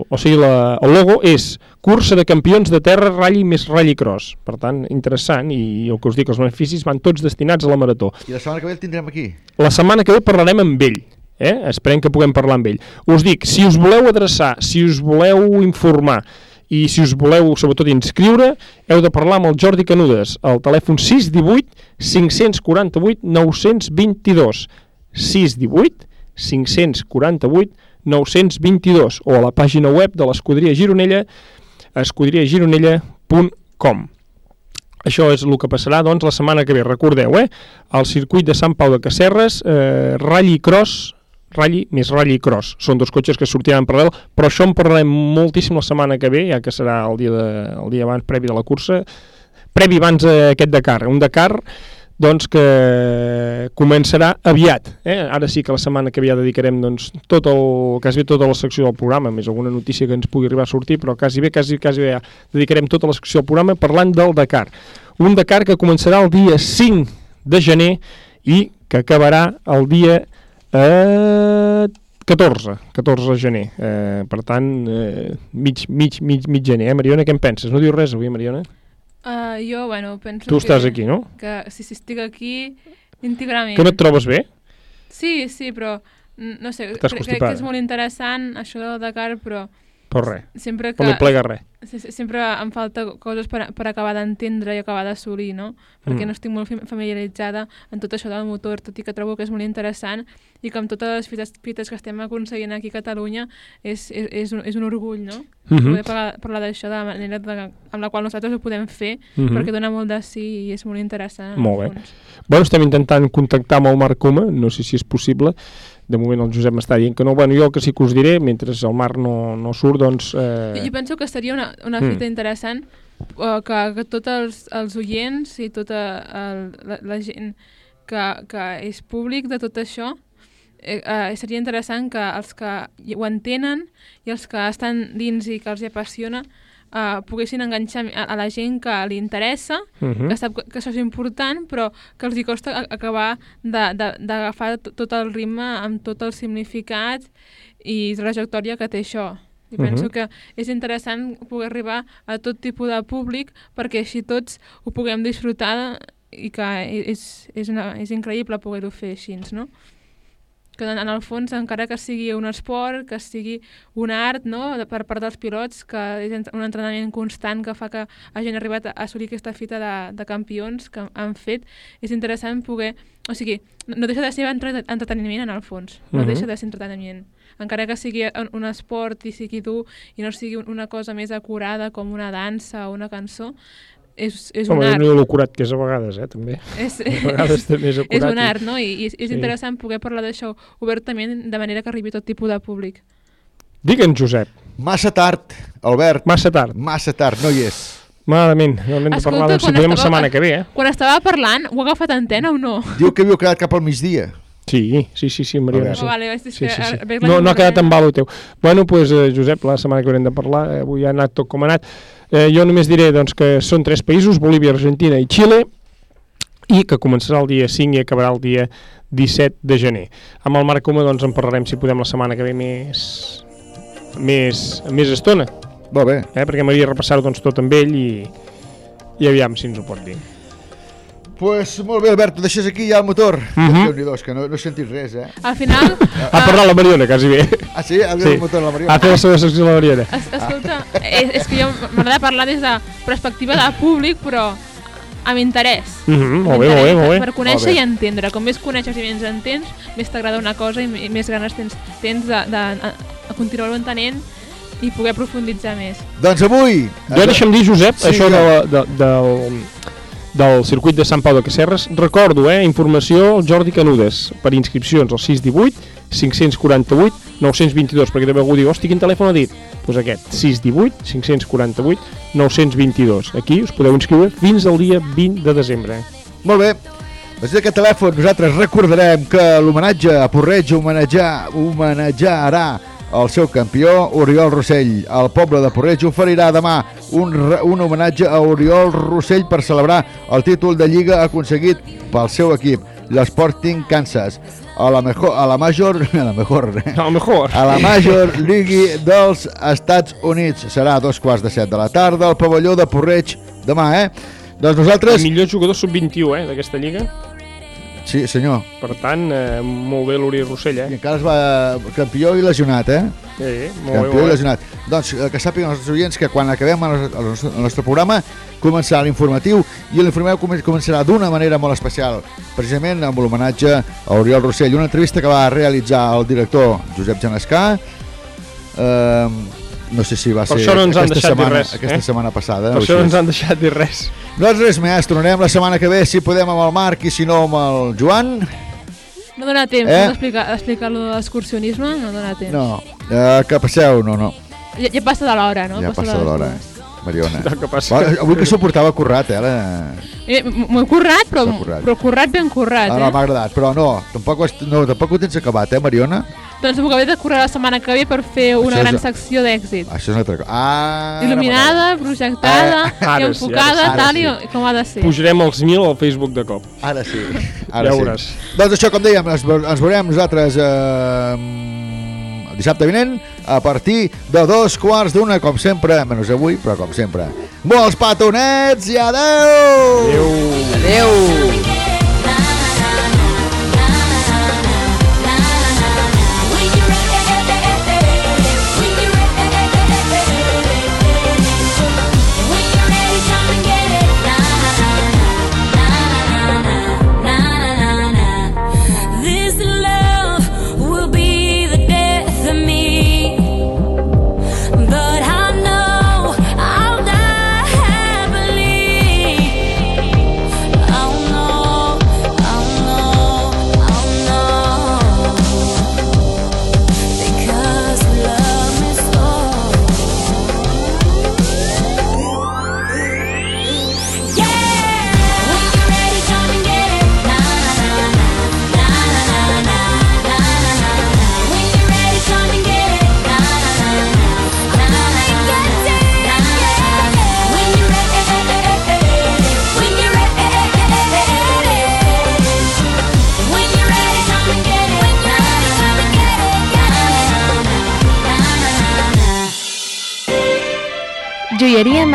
S16: o sigui, la, el logo és cursa de campions de terra, ratll més ratll i cross. Per tant, interessant, i el que us dic, els beneficis van tots destinats a la marató.
S2: I la setmana que ve el tindrem aquí.
S16: La setmana que ve parlarem amb ell. Eh? Esperem que puguem parlar amb ell. Us dic, si us voleu adreçar, si us voleu informar i si us voleu, sobretot, inscriure, heu de parlar amb el Jordi Canudes al telèfon 618 548 922 618 548 922 o a la pàgina web de l'escuderia Gironella escuderiagironella.com això és el que passarà doncs, la setmana que ve. Recordeu, eh? el circuit de Sant Pau de Casserres, eh, Rally Cross, Rally més Rally Cross. Són dos cotxes que sortiran en paral·lel, però això en parlarem moltíssim la setmana que ve, ja que serà el dia, de, el dia abans, previ de la cursa, previ abans a aquest Dakar. Un Dakar doncs que començarà aviat. Eh? Ara sí que la setmana que ve ja dedicarem doncs, tot el, quasi tota la secció del programa, més alguna notícia que ens pugui arribar a sortir, però quasi bé, quasi, quasi bé ja dedicarem tota la secció del programa parlant del Dakar. Un Dakar que començarà el dia 5 de gener i que acabarà el dia eh, 14, 14 de gener. Eh, per tant, eh, mig, mig, mig, mig gener. Eh, Mariona, què en penses? No dius res avui, Mariona?
S12: Uh, jo, bueno, penso
S16: Tu
S12: que...
S16: estàs aquí, no?
S12: Que si, si estic aquí, íntegrament.
S16: Que no et trobes bé?
S12: Sí, sí, però no sé, crec, que és molt interessant això del Dakar, però
S16: Però res.
S12: sempre que...
S16: No li plega res.
S12: se- se- Sempre em falta coses per, per acabar d'entendre i acabar d'assolir, no? Perquè
S16: Mm.
S12: no estic molt fam- familiaritzada en tot això del motor, tot i que trobo que és molt interessant i que amb totes les fites, fites que estem aconseguint aquí a Catalunya és, és, és, un, és un orgull, no?
S16: Mhm.
S12: Poder parlar, parlar d'això de la manera de, amb la qual nosaltres ho podem fer,
S16: Mhm.
S12: perquè dona molt de sí i és molt interessant.
S16: Molt bé. Bueno, estem intentant contactar amb el Marc Coma, no sé si és possible. De moment el Josep m'està dient que no. Bueno, jo el que sí que us diré, mentre el Marc no, no surt, doncs... Eh...
S12: Jo penso que seria una, una
S16: Mm.
S12: fita interessant uh, que, que tots els, els oients i tota el, la, la gent que, que és públic de tot això eh, uh, seria interessant que els que ho entenen i els que estan dins i que els hi apassiona uh, poguessin enganxar a, a la gent que li interessa,
S16: Mhm.
S12: que sap que, que això és important, però que els hi costa acabar d'agafar to- tot el ritme amb tot el significat i trajectòria que té això. I penso
S16: Mhm.
S12: que és interessant poder arribar a tot tipus de públic perquè així tots ho puguem disfrutar i que és, és, una, és increïble poder-ho fer així, no? Que en, en el fons, encara que sigui un esport, que sigui un art no? per part dels pilots, que és un entrenament constant que fa que hagin arribat a assolir aquesta fita de, de campions que han fet, és interessant poder... O sigui, no deixa de ser entre, entreteniment en el fons, no
S16: Mhm.
S12: deixa de ser entreteniment. Encara que sigui un, esport i sigui dur i no sigui un- una cosa més acurada com una dansa o una cançó, és, és un
S16: Home,
S12: art.
S16: no lo curat que és a vegades, eh, també.
S12: És,
S16: a vegades també és
S12: és
S16: acurat.
S12: un art, no? I, i és, és
S16: Sí.
S12: interessant poder parlar d'això obertament de manera que arribi a tot tipus de públic.
S16: Digue'ns, Josep.
S2: Massa tard, Albert.
S16: Massa tard.
S2: Massa tard, no hi és.
S16: Malament, no n'hem de parlar, doncs si podem la setmana que ve, eh?
S12: Quan estava parlant, ho ha agafat antena o no?
S2: Diu que havia quedat cap al migdia.
S16: Sí, sí, sí, sí, Mariona.
S2: A
S16: Sí.
S12: Oh, vale, és
S16: sí, sí, sí.
S12: veig la
S16: No, no ha quedat en valo teu. Bueno, doncs, pues, eh, Josep, la setmana que haurem de parlar, eh, avui ha anat tot com ha anat. Eh, jo només diré doncs, que són tres països, Bolívia, Argentina i Xile, i que començarà el dia 5 i acabarà el dia 17 de gener. Amb el Marc Coma doncs, en parlarem, si podem, la setmana que ve més, més, més estona.
S2: Molt bé.
S16: Eh, perquè m'hauria de repassar-ho doncs, tot amb ell i, i aviam si ens ho pot dir.
S2: Pues molt bé, Albert, ho deixes aquí ja el motor.
S16: Mhm.
S2: Déu-n'hi-do, és que no, no he sentit res, eh?
S12: Al final,
S16: Ha parlat la Mariona, quasi bé.
S2: Ah, sí? Ha dit el motor la Mariona.
S16: Ha fet la seva secció la Mariona.
S12: es, escolta, és, és que jo m'agrada parlar des de perspectiva de públic, però amb interès.
S16: Mhm,
S12: Amb
S16: molt bé, molt bé, molt bé.
S12: Per conèixer
S16: bé.
S12: i entendre. Com més coneixes i més entens, més t'agrada una cosa i, més ganes tens, tens de, de, de, de continuar-ho entenent i poder profunditzar més.
S2: Doncs avui...
S16: Jo deixa'm dir, Josep,
S2: Sí,
S16: això de,
S2: ja.
S16: la- de, del, del circuit de Sant Pau de Casserres. Recordo, eh, informació Jordi Canudes per inscripcions al 618 548 922, perquè també algú diu, hosti, quin telèfon ha dit? Doncs pues aquest, 618 548 922. Aquí us podeu inscriure fins al dia 20 de desembre.
S2: Molt bé. Des d'aquest telèfon nosaltres recordarem que l'homenatge a Porreig homenatjar, homenatjarà el seu campió, Oriol Rossell. El poble de Porreig oferirà demà un, un homenatge a Oriol Rossell per celebrar el títol de Lliga aconseguit pel seu equip, l'Sporting Kansas. A la, mejor, a la Major... A la mejor?
S16: A la mejor.
S2: A la Major League dels Estats Units. Serà a dos quarts de set de la tarda al pavelló de Porreig demà, eh? Doncs nosaltres...
S16: El millor jugador sub-21 eh, d'aquesta lliga.
S2: Sí, senyor.
S16: Per tant, eh, molt bé l'Uri Rossell, eh?
S2: I encara es va campió i lesionat, eh?
S16: Sí, molt bé,
S2: Campió i
S16: molt bé.
S2: lesionat. Doncs eh, que sàpiguen els nostres oients que quan acabem el nostre, el nostre, programa començarà l'informatiu i l'informatiu comen- començarà d'una manera molt especial, precisament amb l'homenatge a Oriol Rossell, una entrevista que va realitzar el director Josep Genescà, eh, no sé si va
S16: Per
S2: ser
S16: això no ens han
S2: aquesta,
S16: dir
S2: setmana,
S16: res,
S2: aquesta
S16: eh?
S2: setmana passada.
S16: Per això no ens han deixat dir res.
S2: Doncs res més, tornarem la setmana que ve, si podem, amb el Marc i si no amb el Joan.
S12: No dona temps
S2: Eh?
S12: d'explicar explicar lo de l'excursionisme, no dona temps.
S2: No, eh, que passeu, no, no.
S12: Ja, ja passa de l'hora, no?
S2: Ja passa de l'hora, Mariona.
S16: El que passa
S2: Va, Avui que s'ho portava currat, eh? La...
S12: Eh, M'ho he currat, però,
S2: currat.
S12: però currat ben currat,
S2: Ah,
S12: eh?
S2: no, m'ha agradat, però no, tampoc, no, tampoc ho tens acabat, eh, Mariona?
S12: Doncs m'ho acabé de currar la setmana que ve per fer una
S2: Això és-
S12: gran secció d'èxit.
S2: Això és una altra cosa. Ah,
S12: Il·luminada, projectada,
S2: ara
S12: i
S2: sí,
S12: enfocada,
S2: ara sí,
S12: tal
S2: ara
S12: i com ha de ser.
S16: Pujarem els 1.000 al Facebook de cop.
S2: Ara sí, ara
S16: ja
S2: sí. Doncs això, com dèiem, ens, ve- ens veurem nosaltres eh, el dissabte vinent a partir de dos quarts d'una, com sempre, menys avui, però com sempre. Molts petonets i adeu!
S16: Adeu!
S14: Adeu!
S4: This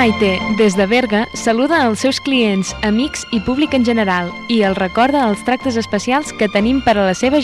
S6: Maite, des de Berga, saluda els seus clients, amics i públic en general i els recorda els tractes especials que tenim per a la seva